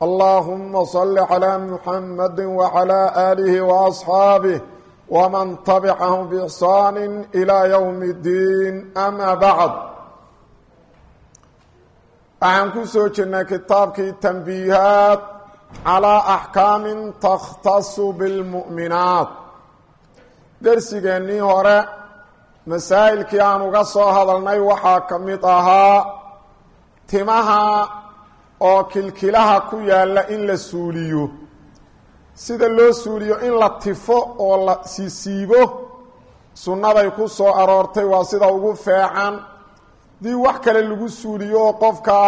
allahuma صل calaa muxamadi wacalaa aalihi waasxaabih wman tabicahum biixsaani ilaa yowmi ddiin ama bacd waxaan ku soo jirnay kitaabkii tanbiihaat calaa axkaamin takhtasu bilmu'minaat. Dersigeennii hore masaa'ilkii aan uga soo hadalnay waxaa ka mid ahaa oo kilkilaha ku yaalla in la suuliyo. Sida loo suuliyo in la tifo oo la siisiibo sunnaday ku soo aroortay waa sida ugu feecan dii wax kale lagu suuliyo oo qofka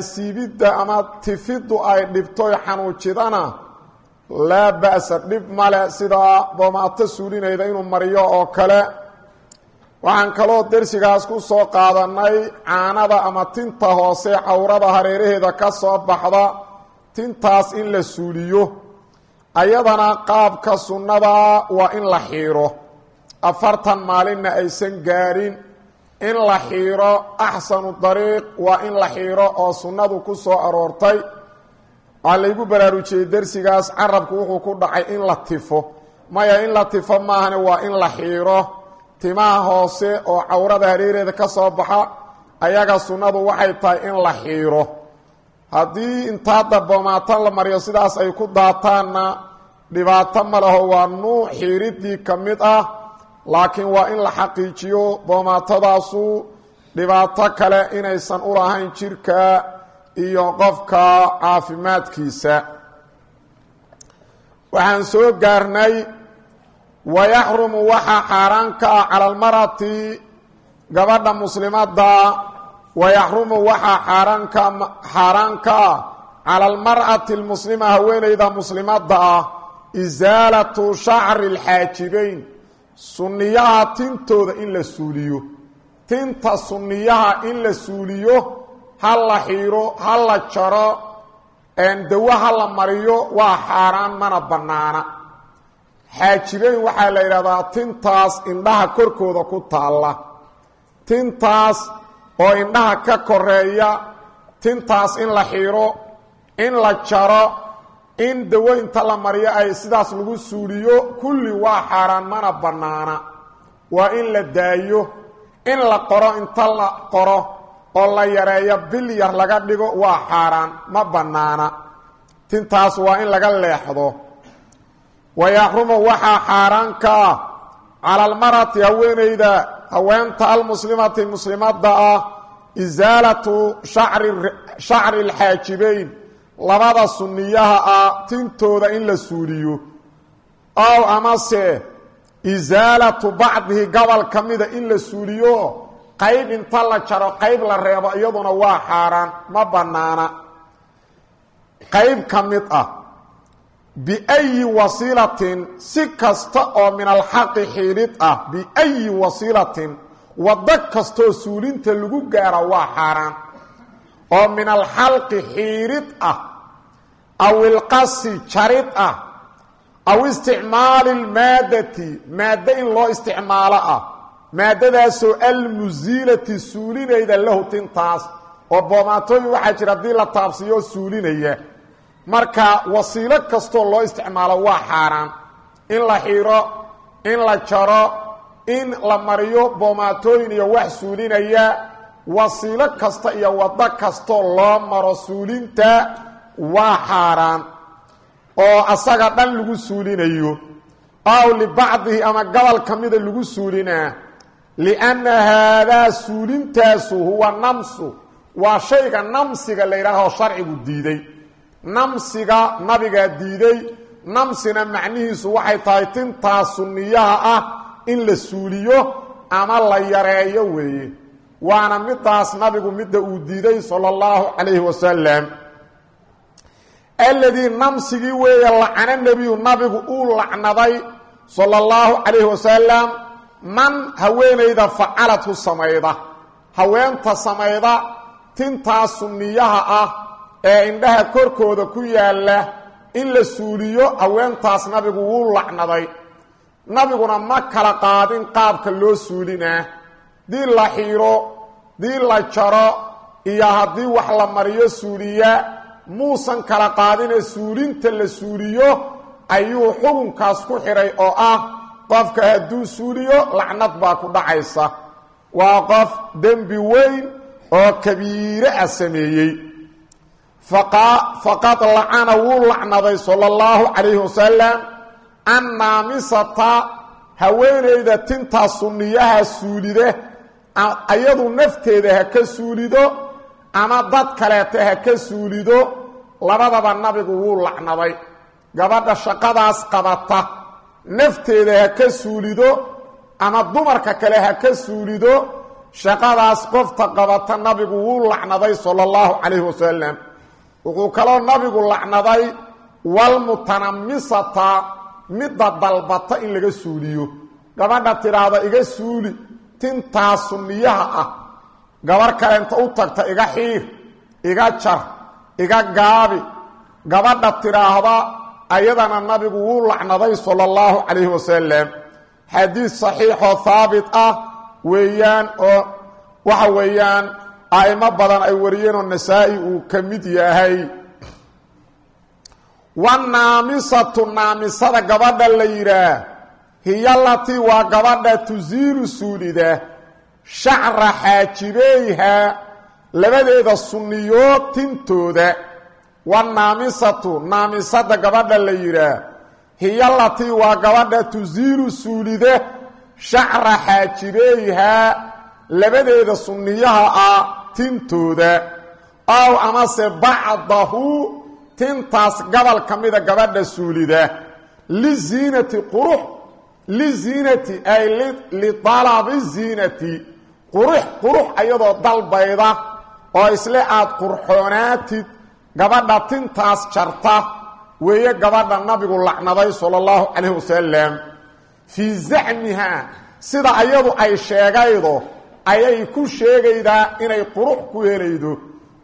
siibidda ama tifiddu ay dhibtoy xanuujidana laa ba'sa dhib male sida boomaato suulinayda inuu mariyo oo kale waxaan kaloo dersigaas ku soo qaadannay caanada ama tinta hoose cawrada hareeraheeda ka soo baxda tintaas in la suuliyo. Ayadana qaabka sunnada waa in la xiiro. Afartan maalinna aysan gaarin. In la xiiro axsanu dariiq waa in la xiiro oo sunnadu ku soo aroortay. Waxaa laygu baraarujiyey dersigaas carabku wuxuu ku dhacay in la tifo. Maya in la tifo maahane waa in la xiiro timaha hoose oo cawrada hareereeda ka soo baxa ayaga sunnadu waxay tahay in la xiiro. Haddii intaa daboomaatan la mariyo sidaas ay ku daataanna dhibaato ma laho waa nuuc xiiridii ka mid ah laakiin waa in la xaqiijiyo boomaatadaasu dhibaato kale inaysan u lahayn jirka iyo qofka caafimaadkiisa. Waxaan soo gaarnay wayaxrumu waxaa xaaraan ka ah cala almarati gabadha muslimadda wayaxrumu waxaa xaaraanka xaaraan ka ah cala almar'ati almuslima haweenayda muslimadda ah isaalatu shacri alxaajibayn sunniyaha tintooda in la suuliyo tinta sunniyaha in la suuliyo ha la xiiro ha la jaro dawo ha la mariyo waa xaaraan mana bannaana xaajibeyn waxaa la yidhahdaa tintaas indhaha korkooda ku taalla. Tintaas oo indhaha ka koreeya tintaas in la xiiro in la jaro in dawo inta la mariyo ay sidaas lagu suuliyo kulli waa xaaraan mana bannaana. Waa in la daayo in la qoro inta la qoro oo la yareeyo bil yar laga dhigo waa xaaraan ma bannaana. Tintaas waa in laga leexdo wayaxrumu waxaa xaaraan ka ah cala almarati haweenayda haweenta almuslimati muslimadda ah isaalatu shacri alxaajibeyn labada sunniyaha ah tintooda in la suuliyo. Ow amase isaalatu bacdihi gobol ka mida in la suuliyo qayb inta la jaro qayb la reebo iyaduna waa xaaraan ma bannaana. Qayb ka mid ah biayi wasiilatin si kasta oo min alxaqi xiidhid ah biayi wasiilatin waddo kastoo suulinta lagu gaara waa xaaraan oo min alxalqi xiidhid ah aw ilqasi jarid ah aw isticmaali lmaadati maaddo in loo isticmaalo ah maaddadaasoo almusiilati suulinayda lahu tintaas oo boomaatooyin waxaa jira haddii la taabsiiyo suulinaya marka wasiilo kastoo loo isticmaalo waa xaaraan. In la xiiro in la jaro in la mariyo boomaatooyin iyo wax suulinaya wasiilo kasta iyo waddo kastoo loo maro suulinta waa xaaraan. Oo asaga dhan lagu suulinayo aw libacdihi ama gobol ka mida lagu suulinaa lianna haadaa suulintaasu huwa namsu waa shayga namsiga la yidhaaho sharcigu diiday namsiga nabigaa diiday namsina macnihiisu waxay tahay tintaas sunniyaha ah in la suuliyo ama la yareeyo weeye. Waana midaas nabigu midda uu diiday sala allahu calayhi wasalam alladii namsigii weeye lacana nebiyu nabigu uu lacnaday sala allahu calayhi wasalam man haweenayda facalathu samayda. Haweenta samayda tintaas sunniyaha ah ee indhaha korkooda ku yaalla in la suuliyo haweentaas nabigu wuu lacnaday. Nabiguna ma kala qaadin qaabka loo suulinaa dii la xiiro dii la jaro iyo haddii wax la mariyo suuliya muusan kala qaadine suulinta la suuliyo ayuu xukunkaas ku xidhay oo ah qofka hadduu suuliyo lacnad baa ku dhacaysa. Waa qof dembi weyn oo kabiire ah sameeyey faqad lacana wuu lacnaday sala allahu calayhi wasalam annaamisata haweenayda tintaa sunniyaha suulide ayadu nafteeda ha ka suulido ama dad kaleeta ha ka suulido labadaba nabigu wuu lacnaday gabadha shaqadaas qabata nafteeda ha ka suulido ama dumarka kale ha ka suulido shaqadaas qofta qabata nabigu wuu lacnaday sala allahu calayhi wasalam wuxuu kaloo nabigu lacnaday walmutanamisata midda dalbata in laga suuliyo. Gabadha tidhaahda iga suuli tintaa sunniyaha ah. Gabarh kale inta u tagta iga xiir iga jar iga gaabi. Gabadha tidhaahda ayadana nabigu wuu lacnaday sala allahu calayhi wasalam xadiis saxiixoo haabit ah weeyaan oo waxa weeyaan a'imo badan ay wariyeenoo nasaa-i uu ka mid yahay. Wanaamisatu naamisada gabadha la yidhaah hiya latii waa gabadha tusiilu suulida shacra xaajibeyha labadeeda sunniyood tintooda. Wanaamisatu naamisada gabadha la yidhaah hiya latii waa gabadha tusiilu suulida shacra xaajibeyha labadeeda sunniyaha ah tintooda ow amase bacdahu tintaas gabal ka mida gabadha suulida liziinati qurux liziinati ay lidalabi ziinati. Qurux qurux ayadoo dalbayda oo isle aad qurxoonaatid gabadha tintaas jarta weeye gabadha nabigu lacnaday sala allahu calayhi wasalam fii zacmiha sida ayadu ay sheegaydo ayay ku sheegaydaa inay qurux ku helaydo.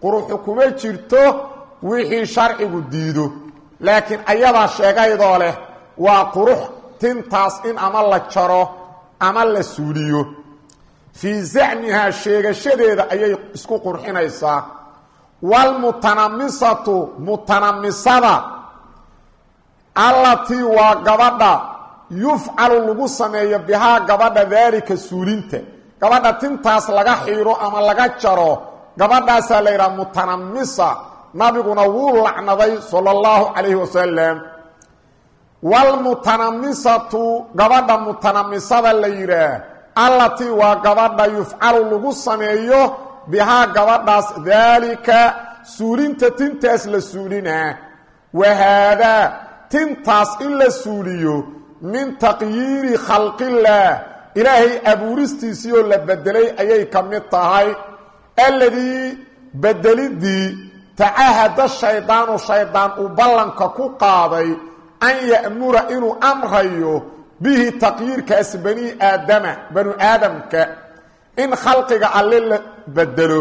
Quruxu kuma jirto wixii sharcigu diido. Laakiin ayadaa sheegaydoo leh waa qurux tintaas in ama la jaro ama la suuliyo. Fii zacmihaa sheegashadeeda ayay isku qurxinaysaa. Waalmutanamisatu mutanamisada allatii waa gabadha yufcalu lagu sameeyo bihaa gabadha daalika suulinta gabadha tintaas laga xiiro ama laga jaro gabadhaasaa la yidhaha mutanamisa nabiguna wuu lacnaday sala allahu calayhi wasalam waalmutanamisatu gabadha mutanamisada la yidhaah allatii waa gabadha yufcalu lagu sameeyo bihaa gabadhaas daalika suulinta tintaas la suulinaa wahaadaa tintaas in la suuliyo min taqyiiri khalqillaah ilaahay abuuristiisii oo la bedelay ayay ka mid tahay. Alladii bedelidii tacahada shaydaanu shaydaan uu ballanka ku qaaday an ya'mura inuu amrayo bihi taqyiirkaas bani aadama banu aadamka in khalqiga alle la bedelo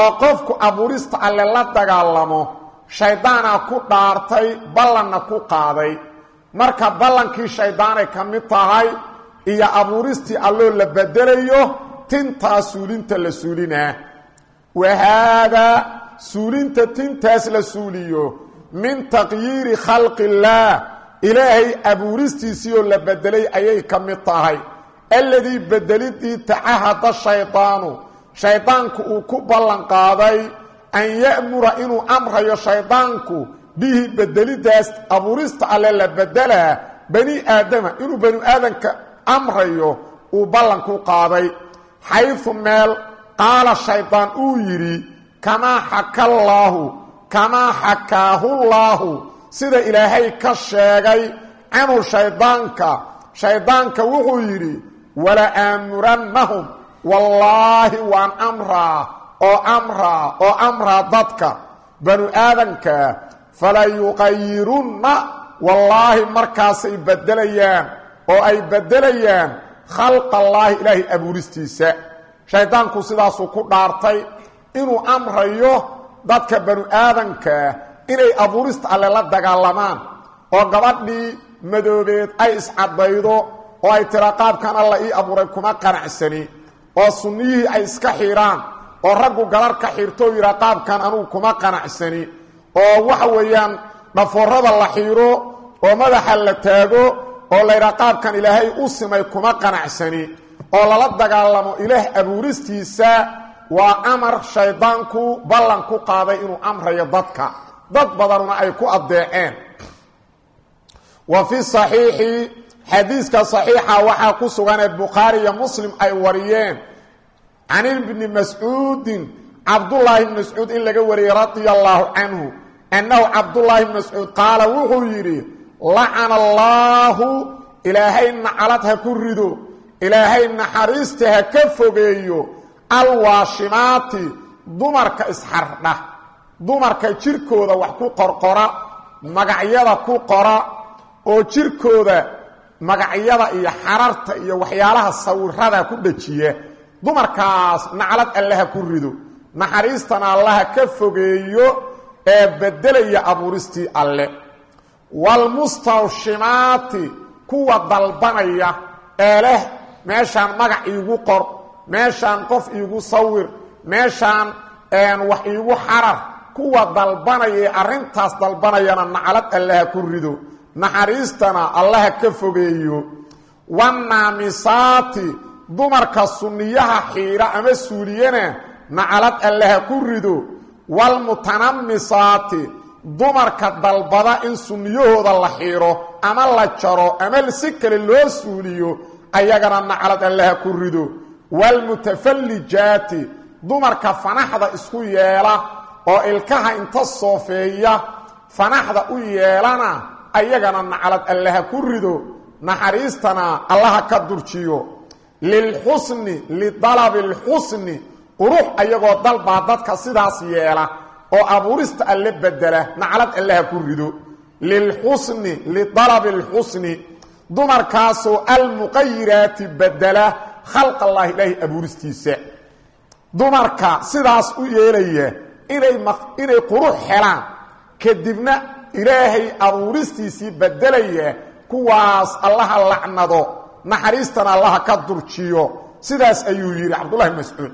oo qofku abuurista alle la dagaalamo shaydaanaa ku dhaartay ballanna ku qaaday. Marka ballankii shaydaanay ka mid tahay iyo abuuristii alloo la bedelayo tintaa suulinta la suulinaa wahaadaa suulinta tintaas la suuliyo min taqyiiri khalqi illaah ilaahay abuuristiisii oo la bedelay ayay ka mid tahay. Alladii bedelidii tacahada shaydaanu shaydaanku uu ku ballan qaaday an ya'mura inuu amrayo shaydaanku bihi bedelidaas abuurista alle la bedelaa bani aadama. Inuu bani aadamka amrayo uu ballanku qaaday xaydu meel qaala shaydaan uu yidhi kamaa xakallaahu kamaa xakaahullaahu sida ilaahay ka sheegay canhu shaydaanka shaydaanka wuxuu yidhi wala aamurannahum wallaahi waan amraa oo amraa oo amraa dadka banu aadanka fala yuqayirunna wallaahi markaasay beddelayaan oo ay beddelayaan khalqa allaahi ilaahay abuuristiisa. Shaydaanku sidaasuu ku dhaartay inuu amrayo dadka banu aadankaa inay abuurista alle la dagaalamaan oo gabadhii madoobeed ay iscaddaydo oo ay tira qaabkan alla ii abuuray kuma qanacsani oo sunniyihii ay iska xidhaan oo raggu galar ka xirtoo yidhaa qaabkan anugu kuma qanacsani oo waxa weeyaan dhafoorada la xiiro oo madaxa la taago oo laydhaa qaabkan ilaahay u simay kuma qanacsani oo lala dagaalamo ilaah abuuristiisa waa amar shaydaanku ballan ku qaaday inuu amrayo dadka. Dad badanuna ay ku addeeceen. Wa fi saxiixi xadiiska saxiixa waxaa ku suganee bukhaari iyo muslim ay wariyeen. Can ibni mascuudin cabdullaahi bni mascuud in laga wariyey radia allaahu canhu annahu cabdullaahi bni mascuud qaala wuxuu yidhi lacana allaahu ilaahay nacalad ha ku rido ilaahay naxariista ha ka fogeeyo alwaashimaati dumarka isxardha dumarka jirkooda wax ku qorqora magacyada ku qora oo jirkooda magacyada iyo xararta iyo waxyaalaha sawirada ku dhajiya dumarkaas naclad allaha ku rido naxariistana allaha ka fogeeyo ee beddelaya abuuristii alle waalmustawshimaati kuwa dalbanaya ee leh meeshaan magac iigu qor meeshaan qof iigu sawir meeshaan wax iigu xarar kuwa dalbanaya ee arrintaas dalbanayana naclad allaha ku rido naxariistana allaha ka fogeeyo. Wannaamisaati dumarka sunniyaha xiira ama suuliyana naclad allaha ku rido. Waalmutanamisaati dumarka dalbada in sunniyahooda la xiiro ama la jaro ama si kale loo suuliyo ayagana naclad allaha ku rido. Waalmutafallijaati dumarka fanaxda isku yeela oo ilkaha inta soofeeya fanaxda u yeelana ayagana naclad allaha ku rido. Naxariistana allaha ka durjiyo. Lilxusni lidalabi lxusni qurux ayagoo dalbaa dadka sidaas yeela oo abuurista alle bedela naclad allaha ku rido lilxusni lidalabi lxusni dumarkaasoo almuqayiraati bedela khalq allahi ilaahi abuuristiisa. Dumarka sidaas u yeelaya inay qurux helaan kadibna ilaahay abuuristiisii bedelaya kuwaas allaha lacnado naxariistana allaha ka durjiyo sidaas ayuu yidhi cabdullahi mascuud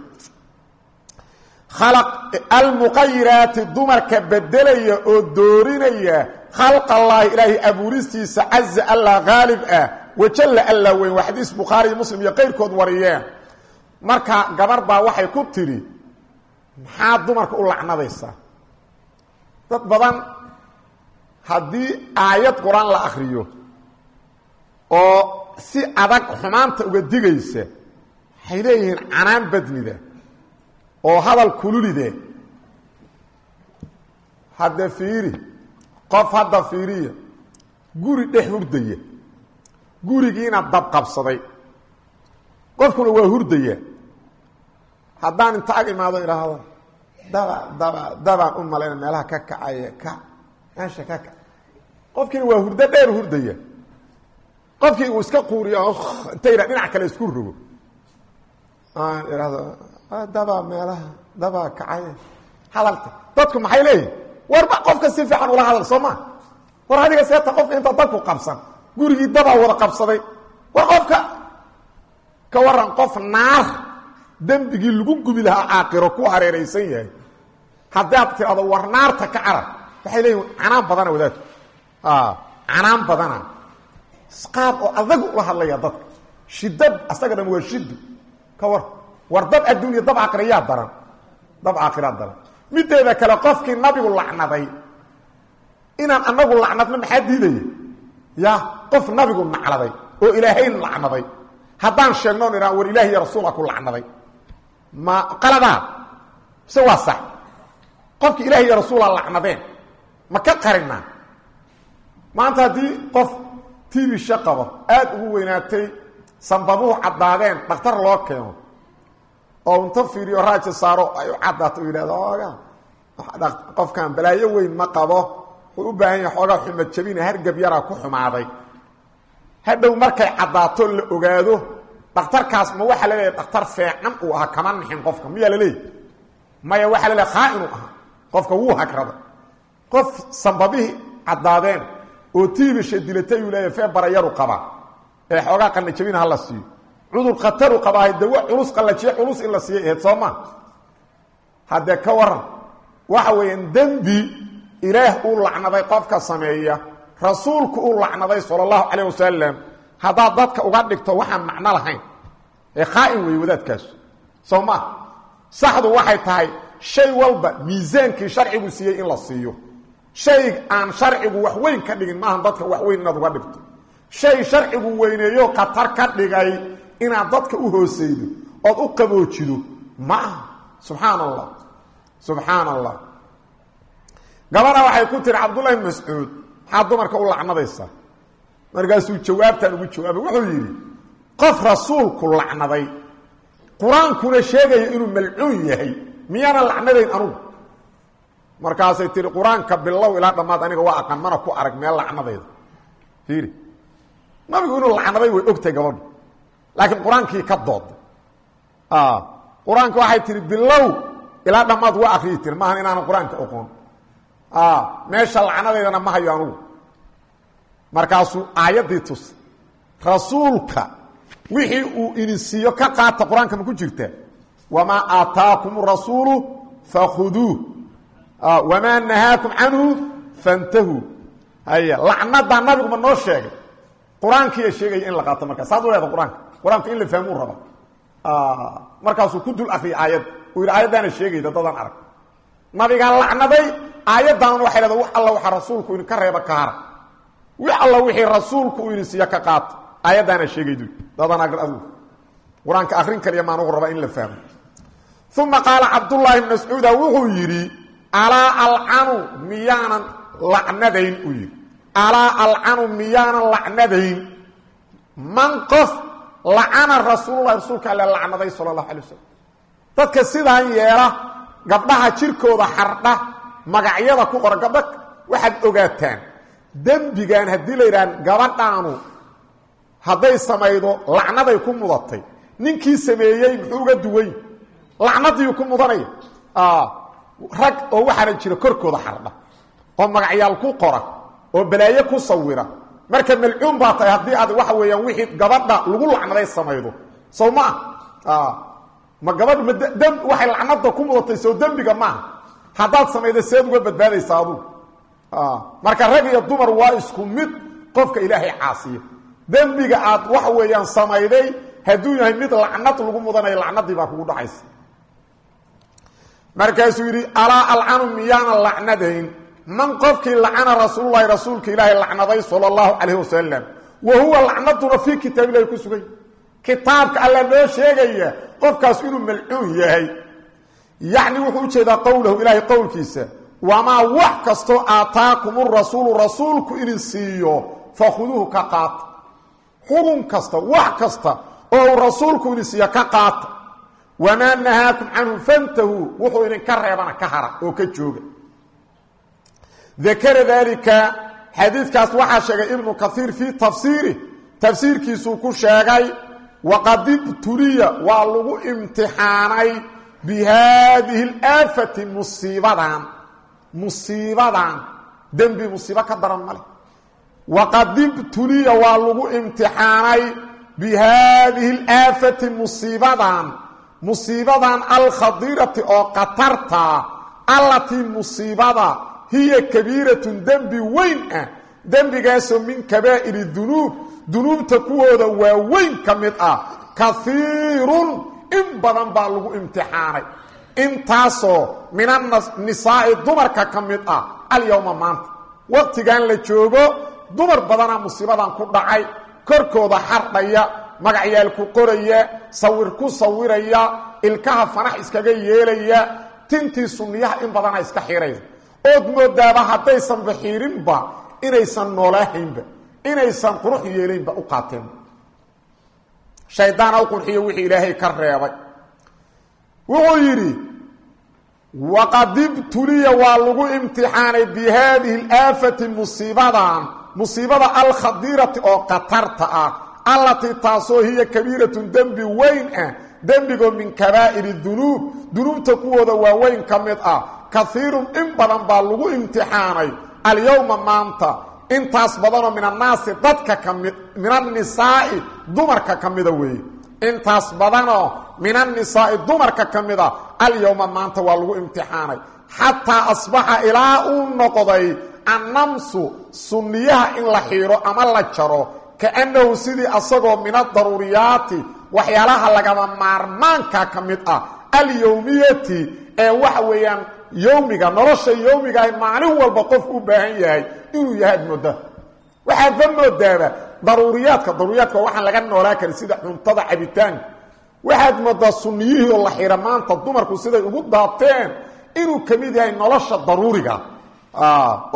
almuqayiraati dumarka bedelaya oo doorinaya khalq allaahi ilaahay abuuristiisa caza allah haalib ah wajalla allah weyn. Waa xadiis bukhaari iyo muslim iyo qayrkood wariyeen. Marka gabar baa waxay ku tidhi maxaa dumarka u lacnadaysaa? Dad badan haddii aayad qur'aan la akriyo oo si adag xumaanta uga digaysa waxay leeyihiin canaan badnida oo hadal kululide hadda fiiri qof hadda fiiriya guri dhex hurdaya gurigiina dab qabsaday. Qofkuna waa hurdaya haddaan inta ag imaado idhaahdo daba daba dabaan u malayna meelaha ka kacaya ka meesha ka kac qofkiina waa hurdo dheer hurdaya qofkii uu iska quuriyo inta yidha dhinac kale isku rogo aan idhaahdo dabaa meelaha dabaa kacay. Hadalka dadku maxay leeyihiin warba qofka si fiican ula hadal soo maa war adiga seeta qofka inta dadku qabsan. Gurigii dabaa wada qabsaday. War qofka ka waran qof naar dembigii lagu gubi lahaa caaqiro ku hareeraysan yahay. Haddaad tirahdo war naarta ka carab waxay leeyihiin canaan badana wadaadku canaan badana. Qaab oo adag ula hadlaya dadka. Shidad asaga dham waa shidu ka war war dab adduunya dab aakhirayaa daran. Dab aakhiraad daran. Mideeda kale qofkii nabigu lacnaday. Inaan anagu lacnadno maxaa diidaya ya qof nabigu nacladay oo ilaahay lacnaday. Haddaan sheegno on idhaa war ilahi iyo rasuula ku lacnaday. Ma qaladaa mise waa sax? Qofkii ilahi iyo rasuula lacnadeen. Ma ka qarinaa? Maanta haddii qof tibisha qabo aada ugu weynaatay sanbabuhu caddaadeen dhakhtar loo keeno oo unta fiiriyo raaja saaro ay u caddaato u yidhahdo oga qofkan balaayo weyn ma qabo. Wuxuu u baahan yahay xoogaa xumad jabina hargab yaraa ku xumaaday. Hadhow markay caddaato la ogaado dhakhtarkaas ma waxaa la leeyahay dhakhtar feecan uu ahaa kama nixin qofka. Miyaa la leeyahy maya waxaa la leeyahay khaa-inuu ahaa qofka wuu hagrada. Qof sambabihii caddaadeen oo tiibisha dilatay uu leeyahay fee barayaru qabaa ee xoogaa qanajabina ha la siiyo cudur khataru qabaahay dawo culus qallajiye culus in la siiya aheyd soo maa haddee ka waran waxa weeyaan dembi ilaah uu lacnaday qofka sameeya rasuulku uu lacnaday sala allahu calayh wasalam haddaad dadka uga dhigto waxaan macno lahayn ee khaa-in weeye wadaadkaasu soo maa saxdu waxay tahay shay walba miisaankii sharcigu siiyey in la siiyo. Shay aan sharcigu wax weyn ka dhigin maahan dadka wax weyn inaad uga dhigto. Shay sharcigu weyneeyo khatar ka dhigay inaad dadka u hooseydo ood u qaboojido ma aha. Subxaan allah subxaan allah gabadha waxay ku tiri cabdullahi bn mascuud maxaad dumarka u lacnadaysaa? Markaasuu jawaabtaan ugu jawaabay wuxuu yidhi qof rasuulku lacnaday. Qur'aankuna sheegaya inuu malcuun yahay. Miyaanan lacnadayn anugu? Markaasay tihi qur'aanka bilow ilaa dhammaad aniga waa aqan mana ku arag meel lacnadayda fiiri nabigu inuu lacnaday way ogtahay gabadhu laakiin qur'aankii ka dooday qur'aanka waxay tihi bilow ilaa dhammaad waa akriyi tiri maahan inaanan qur'aanka oqoon. Meesha lacnadeydana ma hayo anugu. Markaasuu aayaddii tus rasuulka wixii uu idin siiyo ka qaata qur'aanka ma ku jirta? Wamaa aataakum rasuulu fakhuduuh wamaa nahaakum canhu fantahuu. Haya lacnadaa nabigu ma noo sheegay. Qur'aankiiya sheegaya in la qaato markaa saad u leeda qur'aanka qur'aanka in la fahmuu raba markaasuu ku dul akriyay aayadda uu yidhi aayaddaana sheegayda dadaan arag. Nabigaa lacnaday aayaddan waxay leeda wax alla waxa rasuulku idinka reeba ka hara. Wix alla wixii rasuulku uu idin siiyo ka qaata aayaddaana sheegaydu dadaan adu qur'aanka akrin kaliya maanugu raba in la fahmo. Uma qaala cabdullaahi bn mascuuda wuxuu yidhi alaa alcanu miyaanan lacnadayn uu yidhi. Alaa alcanu miyaanan lacnadayn man qof lacana rasuululahi rasuulka alle lacnaday sala allahu alay wasalam dadka sidaan yeela gabdhaha jirkooda xardha magacyada ku qora gabdha waxaad ogaataan dembigan haddii la yidhaha gabadhaanu hadday samaydo lacnaday ku mudatay. Ninkii sameeyey muxuu uga duwany lacnadiiu ku mudanaya? Rag oo waxaana jira korkooda xardha oo magacyaal ku qora oo balaaye ku sawira marka malcuun baa tahay haddii aad waxa weeyaan wixii gabadha lagu lacnaday samaydo. Sow ma ah. Ma gabadh ma waxay lacnada ku mudatay soo dembiga maaha haddaad samayda seed uga badbaadaysa adugu marka rag iyo dumar waa isku mid qofka ilaahay caasiya dembiga aad waxa weeyaan samayday hadduu yahay mid lacnad lagu mudanayo lacnadii baa kugu dhacaysa. Markaasuu yidhi alaa alcanu miyaana lacnadayn man qofkii lacana rasuululahi rasuulka ilaahay lacnaday sala allahu calayh wasalam wa huwa lacnaduna fii kitaab ilahi ku sugay kitaabka alla noo sheegaya qofkaas inuu malcuun yahay yacni wuxuu u jeedaa qowlahu ilaahay qowlkiisa wamaa wax kastoo aataakum rasuulu rasuulku idin siiyo fakhuduuhu ka qaata xukun kasta wax kasta oo uu rasuulku idin siiyo ka qaata wamaa nahaakum canhu fantahuu wuxuu idinka reebana ka hara oo ka jooga dakara daalika xadiidkaas waxaa sheegay ibnu kaiir fii tafsiiri tafsiirkiisuu ku sheegay waqad ibtuliya waa lagu imtixaanay bi haadihi alaafati musiibadan. Musiibadan. Dembi musiibo ka daran male waqad ibtuliya waa lagu imtixaanay bi haadihi alaafati musiibadan. Musiibadan oo qatarta allatii musiibada hiya kabiiratun dembi weyn ah. Dembigaasoo min kabaa'iri dunuub. Dunuubta kuwooda waaweyn ka mid ah. Kaiirun in badan baa lagu imtixaanay. Intaasoo min annisaa'i dumarka ka mid ah alyowma maanta. Waqtigan la joogo dumar badanaa musiibadan ku dhacay. Korkooda xardhaya magacyaal ku qoraya sawir ku sawiraya ilkaha fanax iskaga yeelaya tintii sunniyaha in badana iska xiraya ood moodaaba haddaysan baxiirinba inaysan noolaahaynba inaysan qurux yeelaynba u qaateen. Shaydaana u qurxiyo wixii ilaahay ka reebay. Wuxuu yidhi waqad ibtuliya waa lagu imtixaanay bi haadihi alaafati musiibadan musiibada alkhadiirati oo khatarta ah allatii taasoo hiya kabiiratun dembi weyn ah dembigoo min kabaa'iri dunuub dunuubta kuwooda waaweyn ka mid ah kaiirun in badan baa lagu imtixaanay alyowma maanta. Intaas badanoo min annaasi dadka kami min annisaa'i dumarka ka mida weeye. Intaas badanoo min annisaa'i dumarka ka mid a alyowma maanta waa lagu imtixaanay. Xataa asbaxa ilaa uu noqday annamsu sunniyaha in la xiiro ama la jaro kaannahu sidii asagoo min adaruuriyaati waxyaalaha lagama maarmaanka ka mid ah alyowmiyati ee waxa yowmiga nolosha yowmigaah maalin walba qofku u baahan yahay inuu yahay ad mooda waxaad ka moodaaba daruuriyaadka daruuriyaadka waxaan laga noolaa karin sida cuntada cabitaanka waxaad moodaa sunniyihii oo la xira dumarku siday ugu daateen inuu ka mid yahay nolosha daruuriga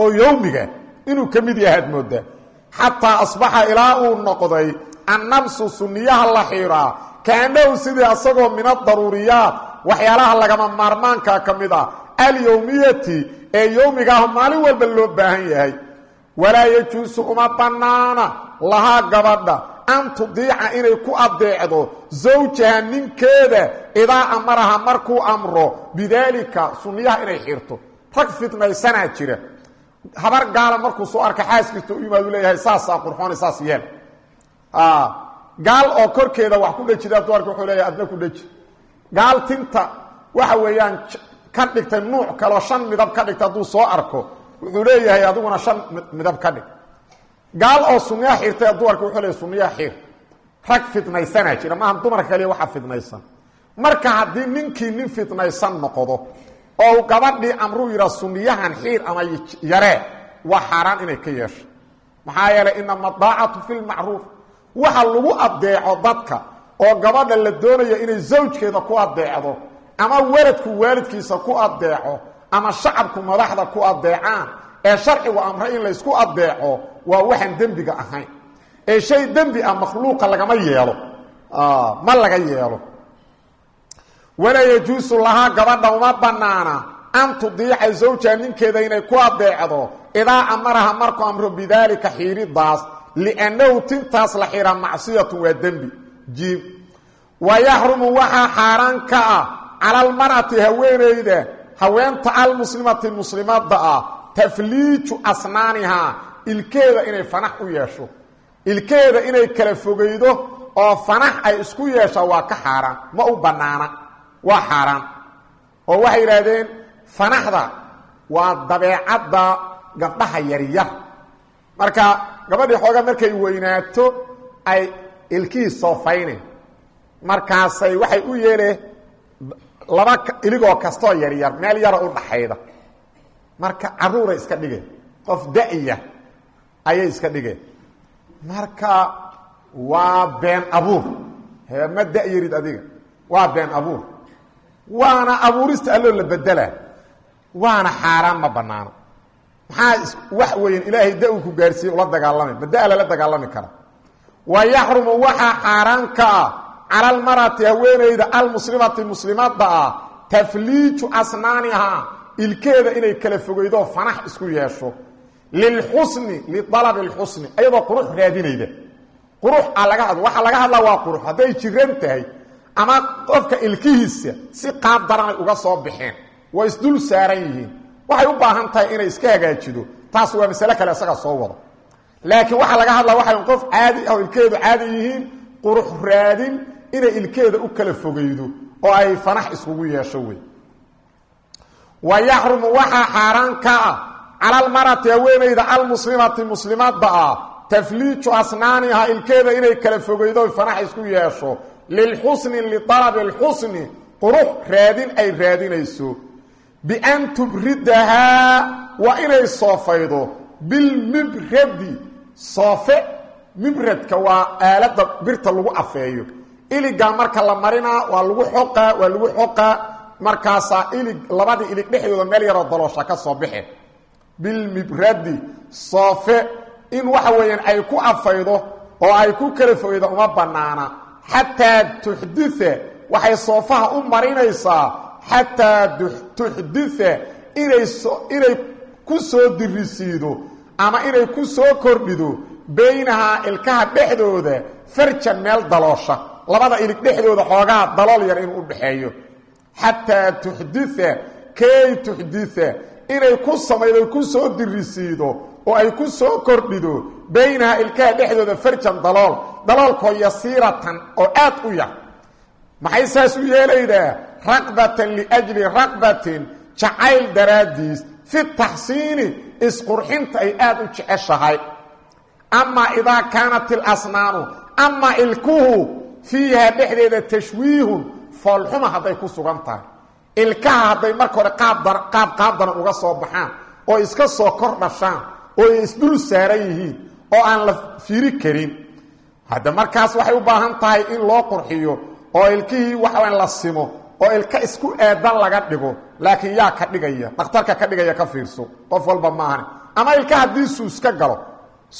oo yowmiga inuu ka yahay ad moodaa xataa asbaxa ilaa uu noqday annamsu sunniyaha la xiraa kaanahu sidii asagoo min adaruuriyaat waxyaalaha lagama maarmaanka ka mid ah alyowmiyati ee yowmigaah maalin walba loo baahan yahay. Walaa yajuusu uma bannaana lahaa gabadha an tudiica inay ku adeecdo zawjaha ninkeeda idaa amaraha markuu amro bidaalika sunniyaha inay xirto. Rag fitnaysanaa jira. Habar gaala markuu soo arka xaaskiista u yimaadu leeyahay saasaa qurxoona saas yeel. Gaal oo korkeeda wax ku dhejida dumarka wuxuu leeyahay adna ku gaal tinta waxa weeyaan ka dhigtay nuuc kaleo shan midab ka dhigta hadduu soo arko wuxuu leeyahay adiguna shan midab ka dhig. Gaal oo sunniyaha xirtay dumarka wuxuu leeyahay sunniyaha xir rag fitnaysanaa jira. Maaha dumarka kaliya waxa fitnaysan marka haddii ninkii nin fitnaysan noqdo oo gabadhii amruu yidhaa sunniyahan xiir ama yaree waa xaaraan inay ka yeesho. Maxaa yeelay inama daacatu fi lmacruuf waxa lagu adeeco dadka oo gabadha la doonaya inay zawjkeeda ku adeecdo ama waladku waalidkiisa ku adeeco ama shacabku madaxda ku adeecaan ee sharcigu amray in laysku adeeco waa waxaan dembiga ahayn ee shay dembi ah makhluuqa lagama yeelo. Ma laga yeelo. Walaa yajuusu lahaa gabadha uma bannaana an tudiica zawjaha ninkeeda inay ku adeecdo idaa amaraha markuu amro bidaalika xiiridaas liannahu tintaas la xiraa macsiyatun waa dembi. Jiib. Wa yaxrumu waxaa xaaraan ka ah cala almar'ati haweenayda haweenta almuslimati muslimadda ah tafliiju asnaanihaa ilkeeda inay fanax u yeesho. Ilkeeda inay kala fogaydo oo fanax ay isku yeeshaa waa ka xaaraan ma u bannaana waa xaaraan. Oo waxay yidhaahdeen fanaxda waa dabeecadda gabdhaha yaryar marka gabadhii xooga markay weynaato ay ilkihii soofayne markaasay waxay u yeeleen laba iligoo kastoo yaryar meel yara u dhaxayda. Marka caruuray iska dhigeen qof da-ya ayay iska dhigeen. Marka waa been abuur. Ma da-yarid adiga? Waa been abuur. Waana abuurista alloo la bedelaa waana xaaraan ma banaano maxaa wax weyan ilaahay da uu ku gaarsiiye ula dagaalamay ma da lala dagaalami kara. Wa yaxrumu waxaa xaaraan ka ah cala almarati haweenayda almuslimati muslimadda ah tafliiju asnaanihaa ilkeeda inay kala fogeydo fanax isku yeesho. Lilxusni lialabi lxusni ayadoo qurux raadinayda. Qurux a laga hadlo waxaa laga hadlaa waa qurux. Hadday jiran tahay ama qofka ilkihiisa si qaab daranay uga soo baxeen waa isdul saaran yihiin. Waxay u baahan tahay inay iska hagaajido taas waa masale kale isaga soo wado. Laakiin qurux raadin inay ilkeeda u kala fogeydo oo ay fanax iskugu yeesho wey wa yaxrumu waxaa xaaraan ka ah cala almarati haweenayda almuslimati muslimadda ah tafliiju asnaaniha ilkeeda inay kala fogeydo oy fanax isku yeesho lilxusni lialabi lxusni qurux raadin ay raadinayso. Bian tubridahaa waa inay soofaydo bilmibradi soofe mibradka waa aaladda birta lagu afeeyo iligaa marka la marinaa waa lagu xoqaa waa lagu xoqaa markaasaa ilig labadii ilig dhexdooda meel yaroo daloosha ka soo baxe bilmibradi soofe in waxa weeyaan ay ku afaydo oo ay ku kala fogeydo uma bannaana. Xataa tuxditha waxay soofaha u marinaysaa xataa tuxditha inay inay ku soo dirisiido ama inay ku soo kordhido. Baynahaa ilkaha dhexdooda farjan meel daloosha labada ilig dhexdooda xoogaha dalool yar inuu udhaxeeyo xataa tuxditha kay tuxditha inay ku samaydo ku soo dirisiido oo ay ku soo kordhido baynahaa ilkaha dhexdooda farjan dalool daloolkoo yasiiratan oo aad u yar. Maxay saas u yeelaydaa? Raqbatan liajli raqbatin jacayl daraaddiis fi taxsiini isqurxinta ay aada u jeceshahay. Amaa idaa kaanat ilasnaanu amaa ilkuhu fiihaa dhexdeeda tashwiihun foolxuma hadday ku sugan tahay. Ilkaha hadday marka hore qaab qaab qaabdaran uga soo baxaan oo iska soo kor dhashaan oo ay isdul saaran yihiin oo aan la fiiri karin. Hadda markaas waxay u baahan tahay in loo qurxiyo oo ilkihii waxawan la simo oo ilka isku aadan laga dhigo laakiin yaa ka dhigaya dhakhtarka ka dhigaya ka fiirso. Qof walba maahan ama ilka haddii suus ka galo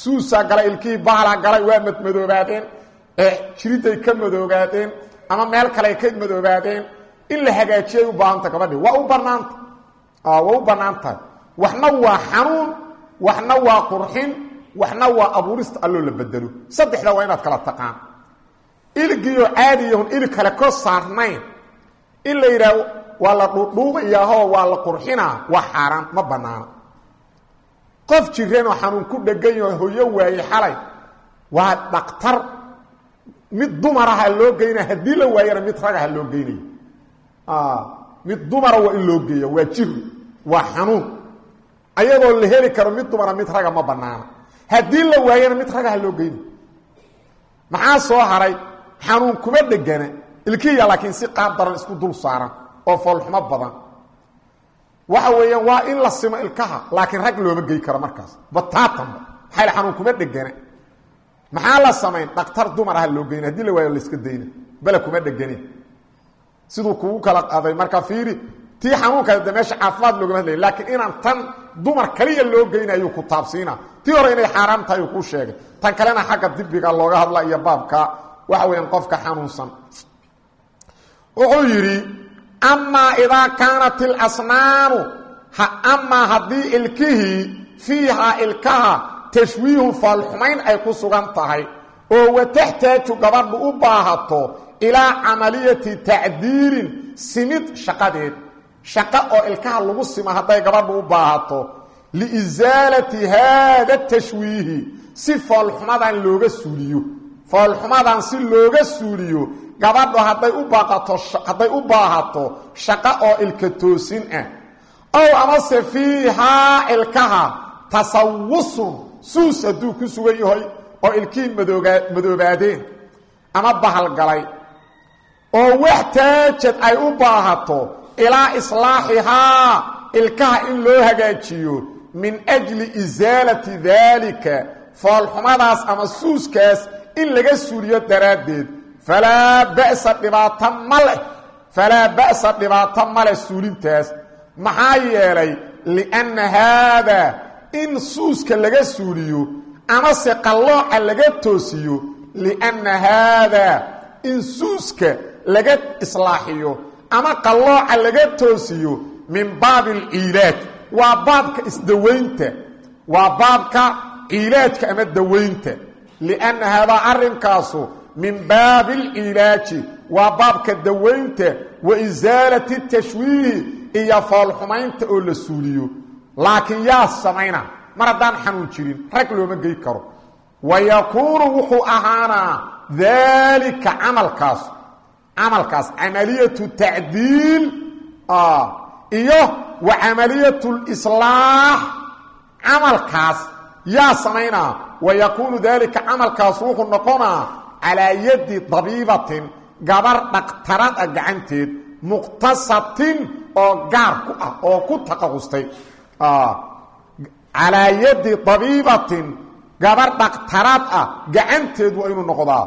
suusaa gala ilkihii baala galay waa madmadoobaadeen jiriday ka madoobaadeen ama meel kale ka madoobaadeen in la hagaajiyay u baahanta gabadhi waa u banaanta waa u bannaan tahay waxna waa xanuun waxna waa qurxin waxna waa abuurista alloo la bedelo. Saddexda waa inaad kala taqaan. Iligiioo caadiyahun ilig kale ko saarnayn. In la yidhaah waa la dhuudhuubayaahoo waa la qurxinaa waa xaaraan ma bannaana qof jireenoo xanuun ku dhegan yaho hoyo waayey xalay waa dhaktar mid dumaraha loo geynaya haddii la waayana mid ragaha loo geynayo. Mid dumara waa in loo geeya waa jiri waa xanuun. Ayadoo la heli karo mid dumara mid raga ma banaana haddii la waayana mid ragaha loo geynayo. Maxaa soo haray? Xanuun kuma dhegana ilkiya laakiin si qaab daran isku dul saaran oo foolxumo badan. Waxa weeyaan waa in la simo ilkaha laakiin rag looma gey karo markaas. Bataatanba maxaa xanuun kuma dhegana maxaa la samayn dhaktar dumar aha loo geyna. Hadii la waayo layska dayna. Bale kuma dhegani. Siduu kugu kala qaday marka fiiri tii xanuunka de meesha caafimaad loogama hadlaya laakiin inaan tan dumar kaliya loo geynayuu ku taabsiina tii hore inay xaaraam tahay uu kuu sheegay. Tan kalena xagga dibiga looga hadla iyo baabka waxa weeyaan qofka xanuunsan. Wuxuu yidhi amaa idaa kaanat ilasnaanu amaa haddii ilkihii fiihaa ilkaha tashwiihun faalxumayn ay ku sugan tahay oo wataxtaaju gabadhu u baahato ilaa camaliyati tacdiilin simid shaqadeed. Shaqo oo ilkaha lagu simo hadday gabadhu u baahato. Liisaalati haada tashwiihi si foolxumadan looga suuliyo. Foolxumadan si looga suuliyo gabadhu hadday u hadday u baahato shaqo oo ilka toosin ah. Ow amase fiihaa ilkaha tasawusun suus hadduu ku sugan yahay oo madooga madoobaadeen ama bahalgalay oo waxtaajad ay u baahato ilaa islaaxihaa ilkaha in loo hagaajiyo min ajli isaalati daalika foolxumadaas ama suuskaas in laga suuliyo daraaddeed. Falaa ba'sa dhibaato ma leh falaa ba'sa dhibaato ma leh suulintaas. Maxaa yeelay lianna haadaa in suuska laga suuliyo amase qallooca laga toosiyo lianna haadaa in suuska laga islaaxiyo ama qallooca laga toosiyo min baabi alciilaaj waa baabka isdawaynta waa baabka ciilaajka ama dawaynta lianna haadaa arrinkaasu min baabi alciilaaji waa baabka dawaynta wa isaalati tashwiihi iyo foolxumaynta oo la suuliyo laakiin yaa samayna mar haddaan xanuun jirin rag looma gey karo. Wa yakuunu wuxuu ahaanaa daalika camalkaas. Camalkaas camaliyatu tacdiil iyo wa camaliyatu lislaax camalkaas yaa samaynaa wa yakuunu daalika camalkaas wuxuu noqonaa calaa yadi dabiibatin gabar dhaktarad ah gacanteed muqtasatin oo gaar ku ah oo ku taqaqustay calaa yadi dabiibatin gabar dhaktarad ah gacanteed waa inuu noqdaa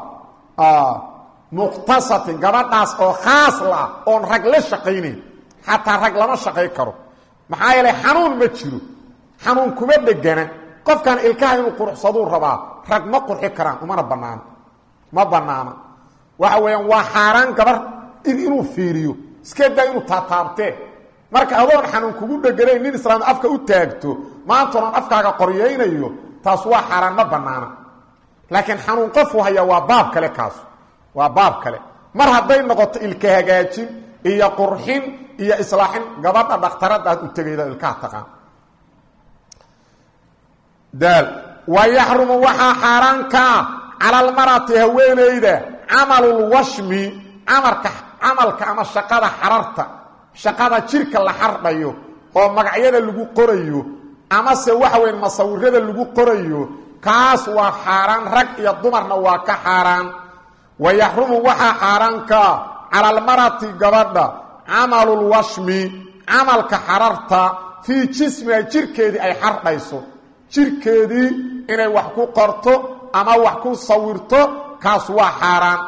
muqtasatin gabadhaas oo khaas la oon rag la shaqaynayn xataa rag lama shaqay karo maxaa yeelay xanuun ma jiro xanuun kuma dhegana qofkan ilkaha inuu quruxsaduu rabaa rag ma qurxi karaan umana banaano ma banaana waxa weeyaan waa xaaraan gabar inuu fiiriyo iska daa inuu marka adoon xanuun kugu dheganayn nin islaam afka u taagto maantonan afkaaga qoryaynayo taas waa xaaraan ma banaana laakiin xanuun qofu haya waa baab kale kaas. Waa baab kale. Mar hadday noqoto ilka hagaajin iyo qurxin iyo islaaxin gabadha dhakhtarada aad u tegayda ilkaha taqaan. Daal wa yaxrumu waxaa xaaraan kaa almarati haweenayda camalulwashmi amarka camalka ama shaqada xararta shaqada jirka la xardhayo oo magacyada lagu qorayo amase waxa weyn masawirada lagu qorayo kaas waa xaaraan rag iyo dumarna waa ka xaaraan. Wa yaxrumu waxaa xaaraan kaa cala almarati gabadha camalulwashmi camalka xararta fii jismiha jirkeedii ay xardhayso. Jirkeedii inay wax ku qorto ama wax ku sawirto kaas waa xaaraan.